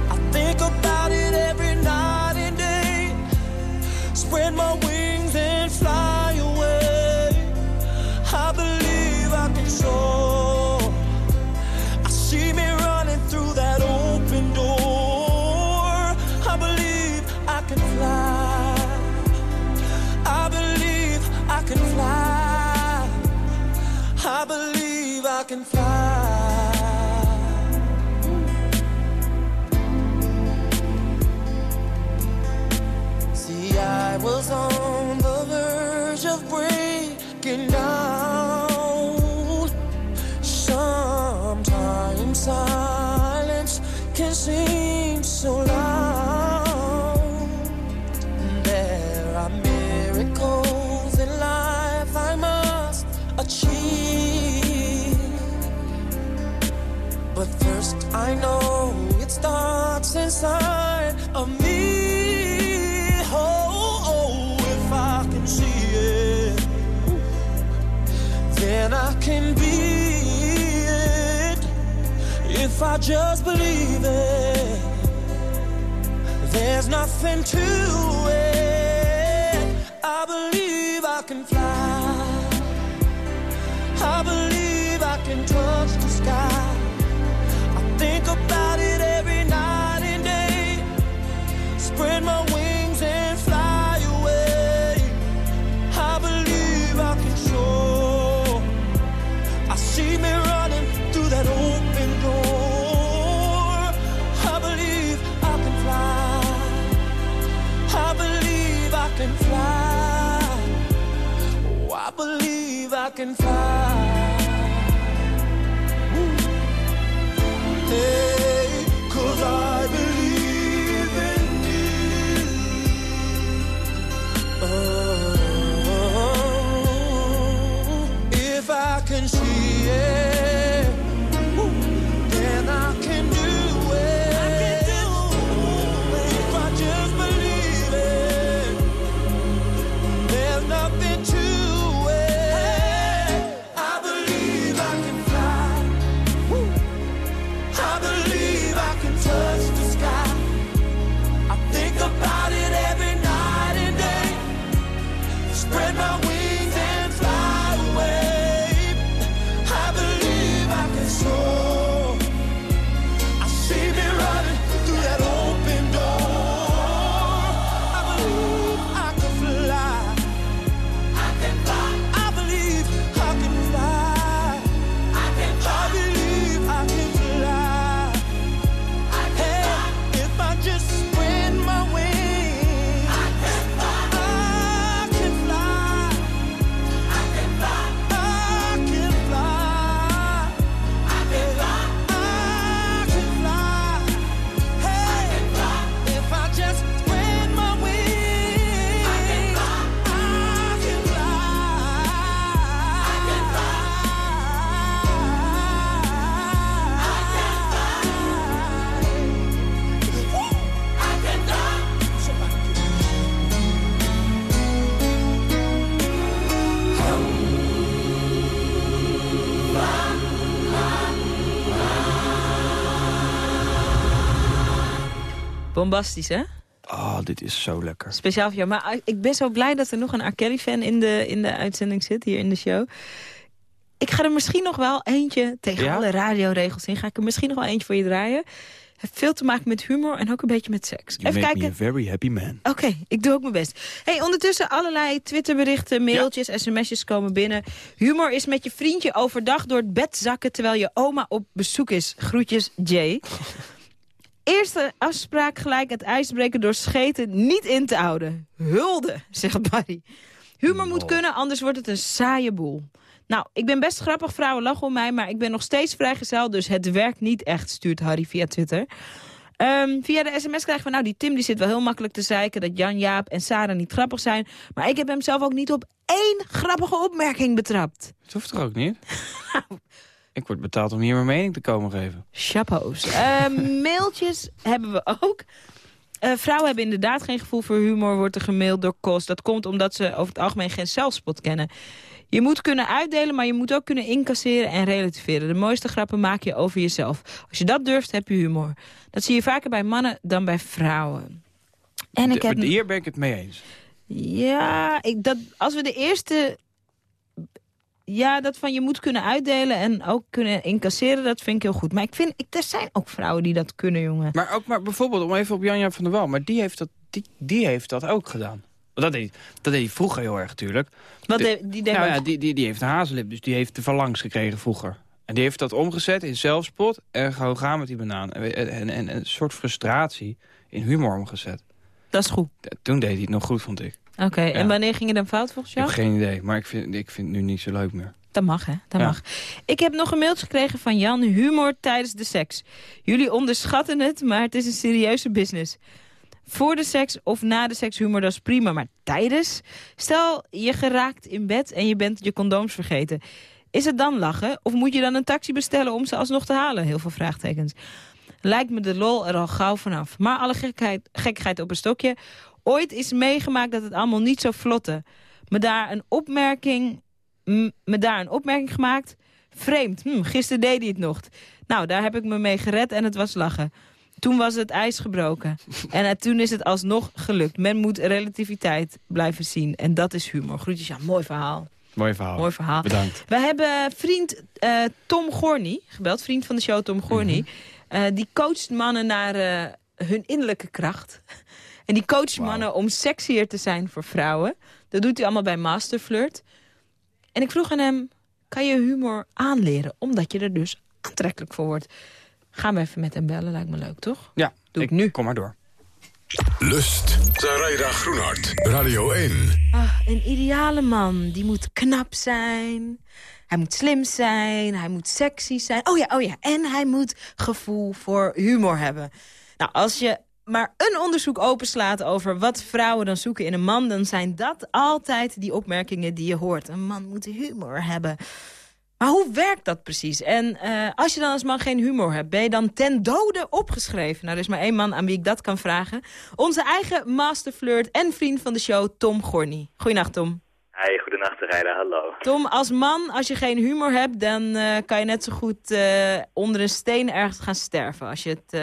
I think about it every night and day. Spread my wings just believe it, there's nothing to it. I believe I can fly. I believe I can touch can fly. Bombastisch, hè? Oh, dit is zo lekker. Speciaal voor jou. Maar uh, ik ben zo blij dat er nog een R. Kelly-fan in de, in de uitzending zit, hier in de show. Ik ga er misschien nog wel eentje, tegen Ja? alle radioregels in, ga ik er misschien nog wel eentje voor je draaien. Heeft veel te maken met humor en ook een beetje met seks. You Even make kijken. me a very happy man. Oké, ik doe ook mijn best. Hey, ondertussen allerlei Twitterberichten, mailtjes, sms'jes komen binnen. Humor is met je vriendje overdag door het bed zakken... terwijl je oma op bezoek is. Groetjes, Jay. Eerste afspraak gelijk het ijs breken door scheten niet in te houden. Hulde, zegt Barry. Humor moet kunnen, anders wordt het een saaie boel. Nou, ik ben best grappig, vrouwen lachen om mij... maar ik ben nog steeds vrijgezel, dus het werkt niet echt... stuurt Harry via Twitter. Ehm, via de sms krijgen we, nou, die Tim die zit wel heel makkelijk te zeiken... dat Jan, Jaap en Sarah niet grappig zijn. Maar ik heb hem zelf ook niet op één grappige opmerking betrapt. Dat hoeft toch ook niet? ik word betaald om hier mijn mening te komen geven. Chapeaus. Ehm, mailtjes hebben we ook. Eh, vrouwen hebben inderdaad geen gevoel voor humor, wordt er gemaild door Kos. Dat komt omdat ze over het algemeen geen zelfspot kennen. Je moet kunnen uitdelen, maar je moet ook kunnen incasseren en relativeren. De mooiste grappen maak je over jezelf. Als je dat durft, heb je humor. Dat zie je vaker bij mannen dan bij vrouwen. En ik heb... Hier ben ik het mee eens. Ja, ik, dat, als we de eerste... Ja, dat van je moet kunnen uitdelen en ook kunnen incasseren, dat vind ik heel goed. Maar ik vind, ik, er zijn ook vrouwen die dat kunnen, jongen. Maar ook maar bijvoorbeeld, om even op Janja van der Wal... maar die heeft dat, die, die heeft dat ook gedaan. Dat deed, dat deed hij vroeger heel erg, natuurlijk. Wat De- die nou ja, die, die, die heeft een hazenlip, dus die heeft de verlangs gekregen vroeger. En die heeft dat omgezet in zelfspot en gewoon gaan met die banaan. En, en, en, en een soort frustratie in humor omgezet. Dat is goed. Toen deed hij het nog goed, vond ik. Oké, en wanneer ging je dan fout volgens Ik heb jou? geen idee, maar ik vind, ik vind het nu niet zo leuk meer. Dat mag, hè? Dat Ja. mag. Ik heb nog een mailtje gekregen van Jan. Humor tijdens de seks. Jullie onderschatten het, maar het is een serieuze business. Voor de seks of na de seks humor, dat is prima. Maar tijdens? Stel, je geraakt in bed en je bent je condooms vergeten. Is het dan lachen? Of moet je dan een taxi bestellen om ze alsnog te halen? Heel veel vraagtekens. lijkt me de lol er al gauw vanaf. Maar alle gekheid, gekkigheid op een stokje. Ooit is meegemaakt dat het allemaal niet zo vlotte. Me daar een opmerking, me daar een opmerking gemaakt. Vreemd, hm, gisteren deed hij het nog. Nou, daar heb ik me mee gered en het was lachen. Toen was het ijs gebroken. En eh, toen is het alsnog gelukt. Men moet relativiteit blijven zien. En dat is humor. Groetjes, ja, mooi verhaal. Mooi verhaal. Mooi verhaal. Bedankt. We hebben vriend eh, Tom Gorny gebeld. Vriend van de show Tom Gorny. Mhm. Eh, die coacht mannen naar eh, hun innerlijke kracht. En die coacht mannen om sexier te zijn voor vrouwen. Dat doet hij allemaal bij Masterflirt. En ik vroeg aan hem, kan je humor aanleren? Omdat je er dus aantrekkelijk voor wordt. Gaan we even met hem bellen, lijkt me leuk, toch? Ja, Doe ik nu. Kom maar door. Lust. Zaraida Groenhart. Radio 1. Ah, een ideale man, die moet knap zijn. Hij moet slim zijn, hij moet sexy zijn. Oh ja, oh ja, en hij moet gevoel voor humor hebben. Nou, als je maar een onderzoek openslaat over wat vrouwen dan zoeken in een man... dan zijn dat altijd die opmerkingen die je hoort. Een man moet humor hebben. Maar hoe werkt dat precies? En eh, als je dan als man geen humor hebt, ben je dan ten dode opgeschreven? Nou, er is maar één man aan wie ik dat kan vragen. Onze eigen masterflirt en vriend van de show, Tom Gorny. Goeienacht, Tom. Hey, goedenacht Rijden, hallo. Tom, als man, als je geen humor hebt... dan eh, kan je net zo goed eh, onder een steen ergens gaan sterven... als, je het,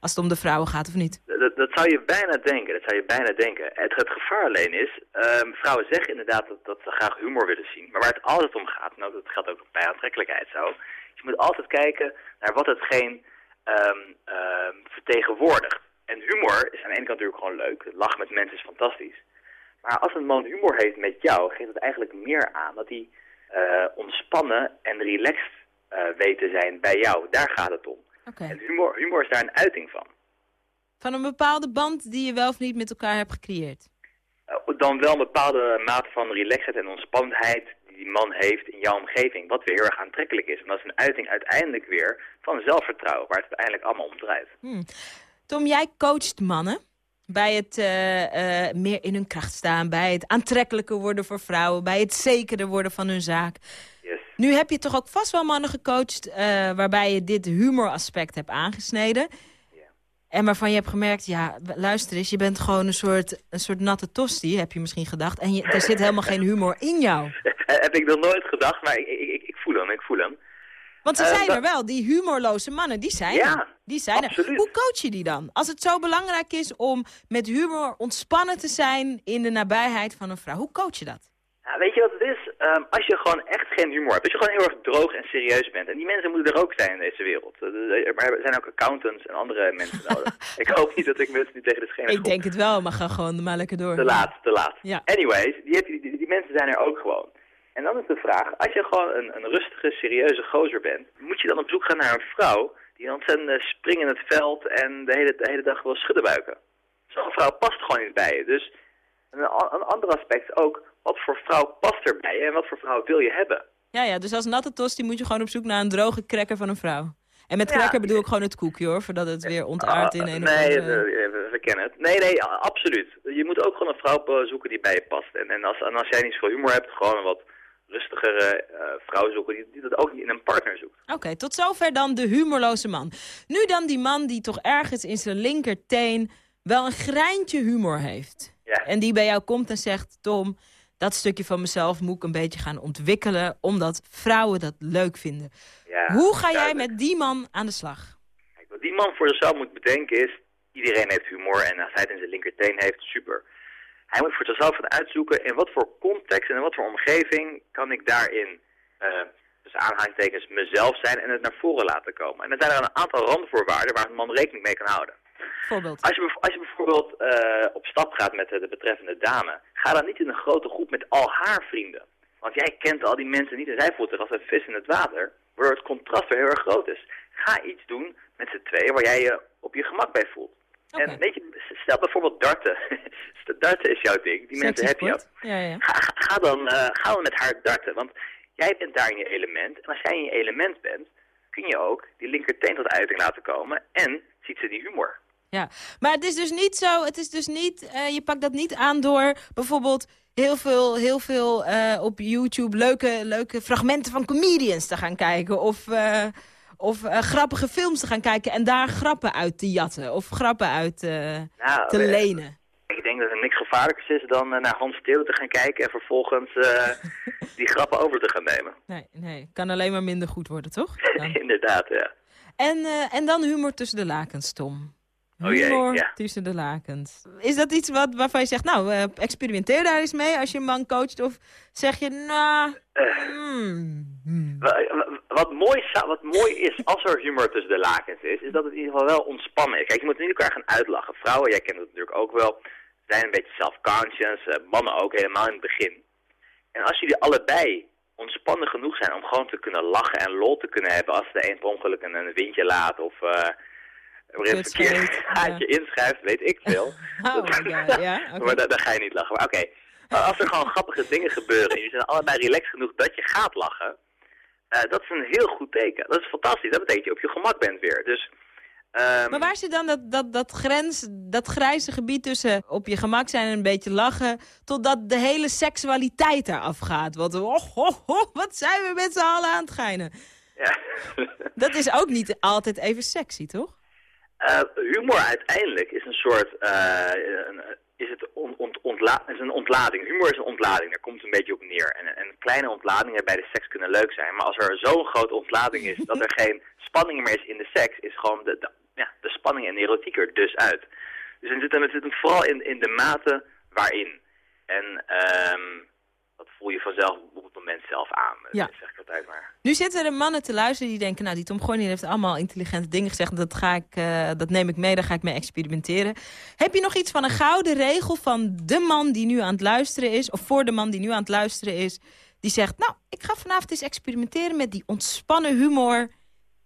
als het om de vrouwen gaat, of niet? Dat, dat zou je bijna denken, dat zou je bijna denken. Het, het gevaar alleen is, ehm, vrouwen zeggen inderdaad dat, ze graag humor willen zien. Maar waar het altijd om gaat, nou dat geldt ook bij aantrekkelijkheid zo... je moet altijd kijken naar wat hetgeen ehm, vertegenwoordigt. En humor is aan de ene kant natuurlijk gewoon leuk. Lachen met mensen is fantastisch. Maar als een man humor heeft met jou, geeft het eigenlijk meer aan dat hij eh, ontspannen en relaxed eh, weet te zijn bij jou. Daar gaat het om. En humor, humor is daar een uiting van. Van een bepaalde band die je wel of niet met elkaar hebt gecreëerd. Eh, dan wel een bepaalde mate van relaxedheid en ontspannenheid die die man heeft in jouw omgeving. Wat weer heel erg aantrekkelijk is. En dat is een uiting uiteindelijk weer van zelfvertrouwen, waar het uiteindelijk allemaal om draait. Hmm. Tom, jij coacht mannen bij het eh, eh, meer in hun kracht staan... bij het aantrekkelijker worden voor vrouwen... bij het zekerder worden van hun zaak. Nu heb je toch ook vast wel mannen gecoacht... eh, waarbij je dit humoraspect hebt aangesneden... En waarvan je hebt gemerkt, ja, luister eens, je bent gewoon een soort, een soort natte tosti, heb je misschien gedacht. En je, er zit helemaal geen humor in jou. Heb ik nog nooit gedacht, maar ik, ik, ik, voel hem, ik voel hem. Want ze Eh, zijn dat- er wel, die humorloze mannen, die zijn Ja, er. Die zijn er. Hoe coach je die dan? Als het zo belangrijk is om met humor ontspannen te zijn in de nabijheid van een vrouw. Hoe coach je dat? Ja, weet je wat het is? Ehm, als je gewoon echt geen humor hebt, als je gewoon heel erg droog en serieus bent. En die mensen moeten er ook zijn in deze wereld. Eh, Maar er zijn ook accountants en andere mensen nodig. ik hoop niet dat ik mensen die tegen de schenen Ik denk het wel, maar ga gewoon maar lekker door. Te laat, te laat. Ja. Anyways, die, die, die mensen zijn er ook gewoon. En dan is de vraag, als je gewoon een, een rustige, serieuze gozer bent, moet je dan op zoek gaan naar een vrouw die ontzettend springt in het veld en de hele, de hele dag wil schudden buiken. Zo'n vrouw past gewoon niet bij je. Dus een, een ander aspect ook, wat voor vrouw past er bij je en wat voor vrouw wil je hebben? Ja, ja, dus als natte tosti moet je gewoon op zoek naar een droge cracker van een vrouw. En met cracker bedoel ik gewoon het koekje hoor, voordat het weer ontaart in een of nee, andere... we, we- we kennen het. Nee, nee, absoluut. Je moet ook gewoon een vrouw eh, zoeken die bij je past. En, en, als, en als jij niet zoveel humor hebt, gewoon een wat rustigere eh, vrouw zoeken die, die dat ook niet in een partner zoekt. Oké, tot zover dan de humorloze man. Nu dan die man die toch ergens in zijn linkerteen wel een greintje humor heeft. En die bij jou komt en zegt, Tom, dat stukje van mezelf moet ik een beetje gaan ontwikkelen... omdat vrouwen dat leuk vinden. Ja, Hoe ga jij met die man aan de slag? Wat die man voor zichzelf moet bedenken is, iedereen heeft humor en als hij het in zijn linkerteen heeft, super. Hij moet voor zichzelf gaan uitzoeken in wat voor context en in wat voor omgeving kan ik daarin, eh dus aanhalingstekens, mezelf zijn en het naar voren laten komen. En dan zijn er een aantal randvoorwaarden waar een man rekening mee kan houden. Voorbeeld. Als je, bev- als je bijvoorbeeld eh, op stap gaat met de, de betreffende dame, ga dan niet in een grote groep met al haar vrienden. Want jij kent al die mensen niet en zij voelt zich als een vis in het water, waardoor het contrast weer heel erg groot is. Ga iets doen met z'n tweeën waar jij je op je gemak bij voelt. En weet je, stel bijvoorbeeld darten. darten is jouw ding, die mensen heb je. Ja, ja. Ga, ga, dan, eh, ga dan met haar darten, want jij bent daar in je element. En als jij in je element bent, kun je ook die linkerteen tot uiting laten komen en ziet ze die humor. Ja, maar het is dus niet zo, het is dus niet, eh, je pakt dat niet aan door bijvoorbeeld heel veel, heel veel eh, op YouTube leuke, leuke fragmenten van comedians te gaan kijken. Of, eh, Of grappige films te gaan kijken en daar grappen uit te jatten. Of grappen uit Nou, te lenen. Ik denk dat er niks gevaarlijkers is dan naar Hans Theo te gaan kijken en vervolgens die grappen over te gaan nemen. Nee, nee, kan alleen maar minder goed worden, toch? Inderdaad, ja. En, en dan humor tussen de lakens, Tom. Oh jee, Humor ja. tussen de lakens. Is dat iets wat, waarvan je zegt, nou, eh, experimenteer daar eens mee als je een man coacht? Of zeg je, nou... hmm, Wa- wa- Wat mooi, wat mooi is als er humor tussen de lakens is, is dat het in ieder geval wel ontspannen is. Kijk, je moet niet elkaar gaan uitlachen. Vrouwen, jij kent het natuurlijk ook wel, zijn een beetje self-conscious. eh, mannen ook, helemaal in het begin. En als jullie allebei ontspannen genoeg zijn om gewoon te kunnen lachen en lol te kunnen hebben als de een per ongeluk een, een windje laat of eh er een verkeerd gaatje inschrijft, weet ik veel. Oh ja. Maar daar, daar ga je niet lachen. Maar oké, als er gewoon grappige dingen gebeuren en jullie zijn allebei relaxed genoeg dat je gaat lachen, eh, dat is een heel goed teken. Dat is fantastisch. Dat betekent dat je op je gemak bent weer. Dus, ehm, Maar waar zit dan dat, dat, dat grens, dat grijze gebied tussen op je gemak zijn en een beetje lachen... totdat de hele seksualiteit daar afgaat? Want oh, oh, oh, wat zijn we met z'n allen aan het geinen? ja. Dat is ook niet altijd even sexy, toch? Eh, humor uiteindelijk is een soort, eh, een, is het on, ont- is een ontlading. Humor is een ontlading, daar komt het een beetje op neer. En, en kleine ontladingen bij de seks kunnen leuk zijn. Maar als er zo'n grote ontlading is dat er geen spanning meer is in de seks, is gewoon de, de, ja, de spanning en de erotiek er dus uit. Dus het zit hem, zit vooral in, in de mate waarin. En ehm, dat voel je vanzelf op het moment zelf aan. Ja. Dat zeg ik altijd maar. Nu zitten er mannen te luisteren die denken... nou, die Tom Gooijer heeft allemaal intelligente dingen gezegd... dat, ga ik, eh, dat neem ik mee, daar ga ik mee experimenteren. Heb je nog iets van een gouden regel van de man die nu aan het luisteren is... of voor de man die nu aan het luisteren is... die zegt, nou, ik ga vanavond eens experimenteren... met die ontspannen humor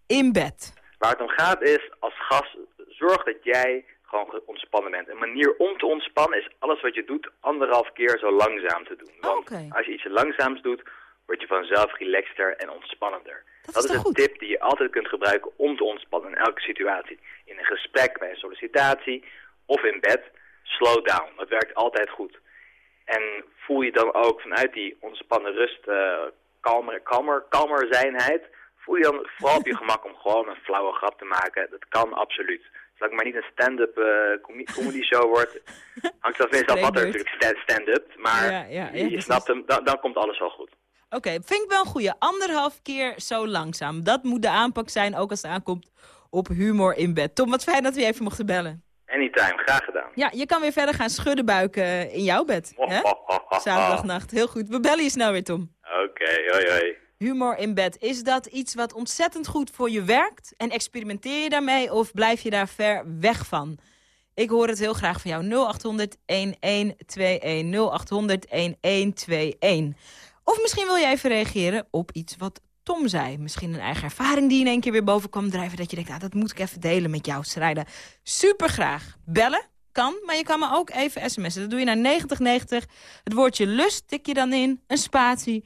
in bed. Waar het om gaat is, als gast, zorg dat jij gewoon ge- ontspannen bent. Een manier om te ontspannen is alles wat je doet anderhalf keer zo langzaam te doen. Want als je iets langzaams doet, word je vanzelf relaxter en ontspannender. Dat, is een tip die je altijd kunt gebruiken om te ontspannen in elke situatie. In een gesprek, bij een sollicitatie of in bed. Slow down. Dat werkt altijd goed. En voel je dan ook vanuit die ontspannen rust, eh kalmer, kalmer, kalmer zijnheid, voel je dan vooral op je gemak om gewoon een flauwe grap te maken. Dat kan absoluut. Zolang het maar niet een stand-up eh, comi- comedy show wordt, hangt dat meestal wat er natuurlijk sta- stand-up, maar Ja, ja, ja, je, snapt hem, dan, dan komt alles wel goed. Oké, vind ik wel een goeie. Anderhalf keer zo langzaam. Dat moet de aanpak zijn, ook als het aankomt op humor in bed. Tom, wat fijn dat we even mochten bellen. Anytime, graag gedaan. Ja, je kan weer verder gaan schudden buiken in jouw bed. Hè? Zaterdagnacht, heel goed. We bellen je snel weer, Tom. Oké, hoi hoi. Humor in bed, is dat iets wat ontzettend goed voor je werkt? En experimenteer je daarmee of blijf je daar ver weg van? Ik hoor het heel graag van jou. 0800 1121 0800 1121. Of misschien wil je even reageren op iets wat Tom zei. Misschien een eigen ervaring die in één keer weer boven kwam drijven. Dat je denkt, nou, dat moet ik even delen met jou, Strijden. Super graag. Bellen kan, maar je kan me ook even sms'en. Dat doe je naar 9090. Het woordje lust tik je dan in, een spatie.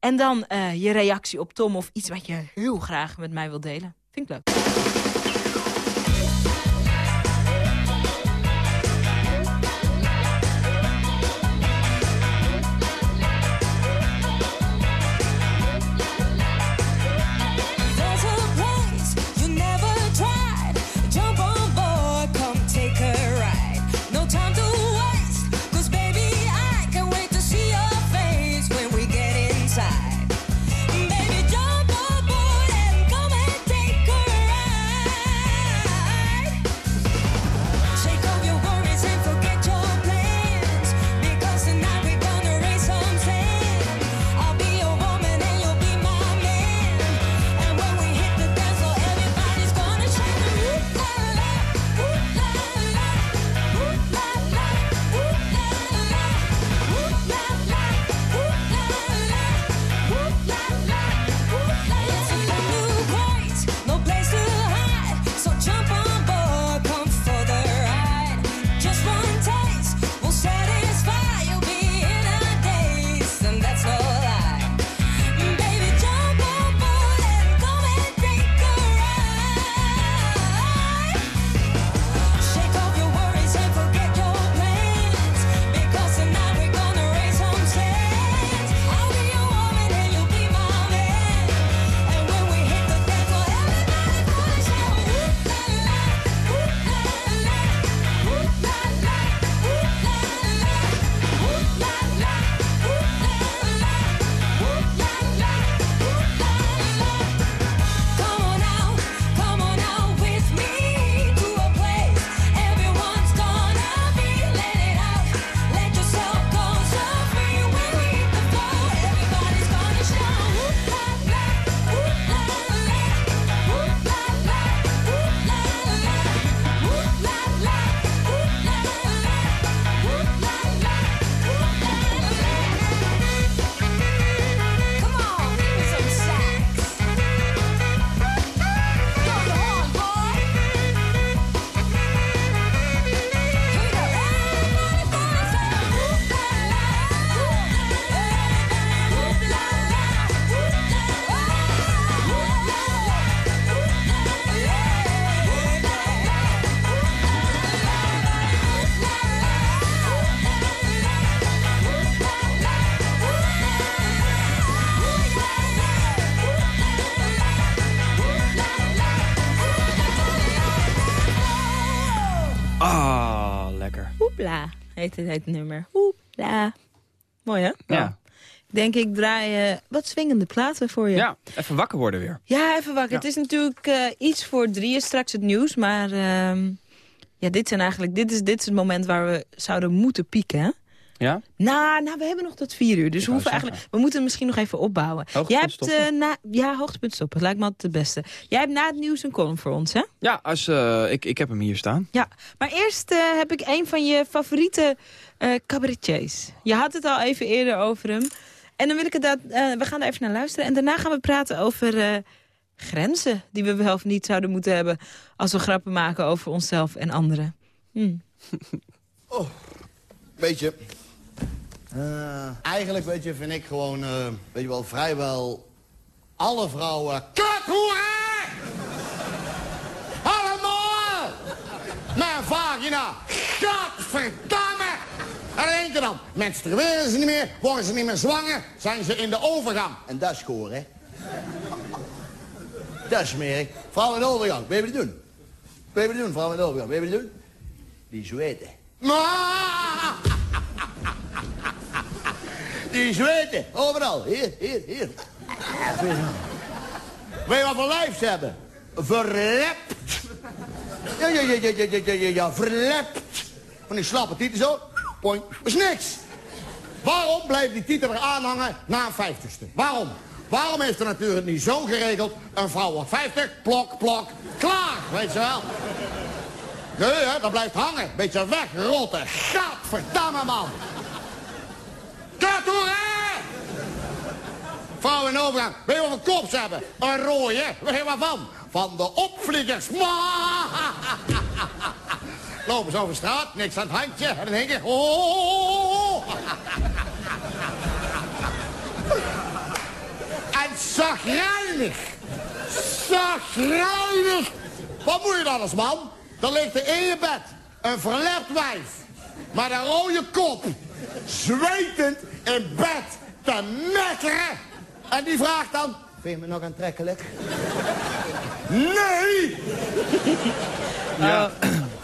En dan eh, je reactie op Tom of iets wat je heel graag met mij wilt delen. Vind ik leuk. Heet het, heet het nummer. Hoepla. Mooi, hè? Ja. Ik denk, ik draai eh, wat swingende platen voor je. Ja, even wakker worden weer. Ja, even wakker. Het is natuurlijk eh, iets voor drieën straks het nieuws, maar ehm, ja, dit, zijn eigenlijk, dit, is, dit is het moment waar we zouden moeten pieken. Ja? Nou, nou, we hebben nog tot vier uur, dus we, hoeven eigenlijk, we moeten misschien nog even opbouwen. Hoogtepunt Jij hebt, stoppen? eh, na, ja, hoogtepunt stoppen, lijkt me altijd het beste. Jij hebt na het nieuws een column voor ons, hè? Ja, als, eh, ik, ik heb hem hier staan. Ja, maar eerst eh, heb ik een van je favoriete eh cabaretiers. Je had het al even eerder over hem. En dan wil ik het dat, eh, we gaan er even naar luisteren. En daarna gaan we praten over eh, grenzen die we wel of niet zouden moeten hebben... als we grappen maken over onszelf en anderen. Hm. Weet je, eigenlijk weet je, vind ik gewoon, eh, weet je wel, vrijwel alle vrouwen... Kuthoeren! Allemaal! Mijn vagina! Godverdamme! En in één keer dan, menstrueren ze niet meer, worden ze niet meer zwanger, zijn ze in de overgang. En dat is goor, hè? Dat is smerig. Vrouw in de overgang, wat wil je doen? Wat wil je doen, vrouw in de overgang, wat wil je doen? Die zweten. Die zweten, overal. Hier, hier, hier. Weet je wat voor lijf ze hebben? Verlept. Ja, ja, ja, ja, ja, ja, ja, verlept. Van die slappe titel. zo. Point. Dat is niks. Waarom blijft die titel er aanhangen na een vijftigste? Waarom? Waarom is er natuur niet zo geregeld? Een vrouw wat vijftig, plok, plok, klaar, weet je wel. Nee, dat blijft hangen. Beetje wegrotten. Gadverdamme, man. Katoeré! Vrouwen in overgang. Weet je wat voor kop ze hebben? Een rode. Weet je waarvan? Van de opvliegers. Lopen ze over straat, niks aan het handje. En dan denk je... Oh. En zagrijnig. Zagrijnig. Wat moet je dan als man? Dan ligt er in je bed een verlept wijf. Maar een rode kop. Zwetend in bed te mekkeren. En die vraagt dan... Vind je me nog aantrekkelijk? Nee! Ja.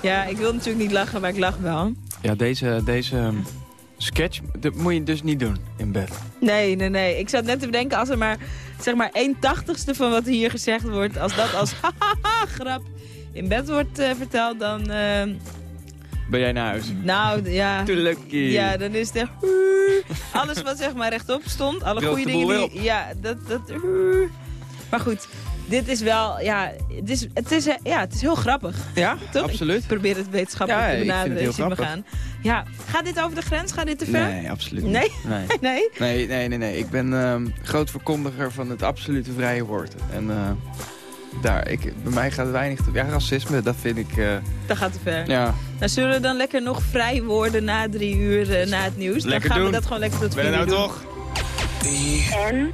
ja, ik wil natuurlijk niet lachen, maar ik lach wel. Ja, deze, deze ehm, sketch, dat moet je dus niet doen in bed. Nee, nee, nee. Ik zat net te bedenken, als er maar, zeg maar, 1 tachtigste van wat hier gezegd wordt... als dat als hahaha grap in bed wordt eh, verteld, dan... eh, Ben jij naar huis? nou, ja... Tuurlijkie. Ja, dan is het echt... Alles wat zeg maar rechtop stond, alle goede dingen die... Ja, dat... dat maar goed, dit is wel... Ja, het is, het is, eh, ja, het is heel grappig. Ja, Toch? absoluut. Ik probeer het wetenschappelijk Ja, te ik vind het benaderen. heel. Ja, gaat dit over de grens? Gaat dit te ver? Nee, absoluut niet. Nee? Nee. Nee? Nee, nee, nee, nee. Ik ben ehm, groot verkondiger van het absolute vrije woord. En eh, daar, ik, bij mij gaat het weinig te... Ja, racisme, dat vind ik... eh, Dat gaat te ver. ja, Nou, zullen we dan lekker nog vrij worden na drie uur eh, na het nieuws? Lekker dan gaan doen. we dat gewoon lekker tot vier er uur nou doen. toch? En?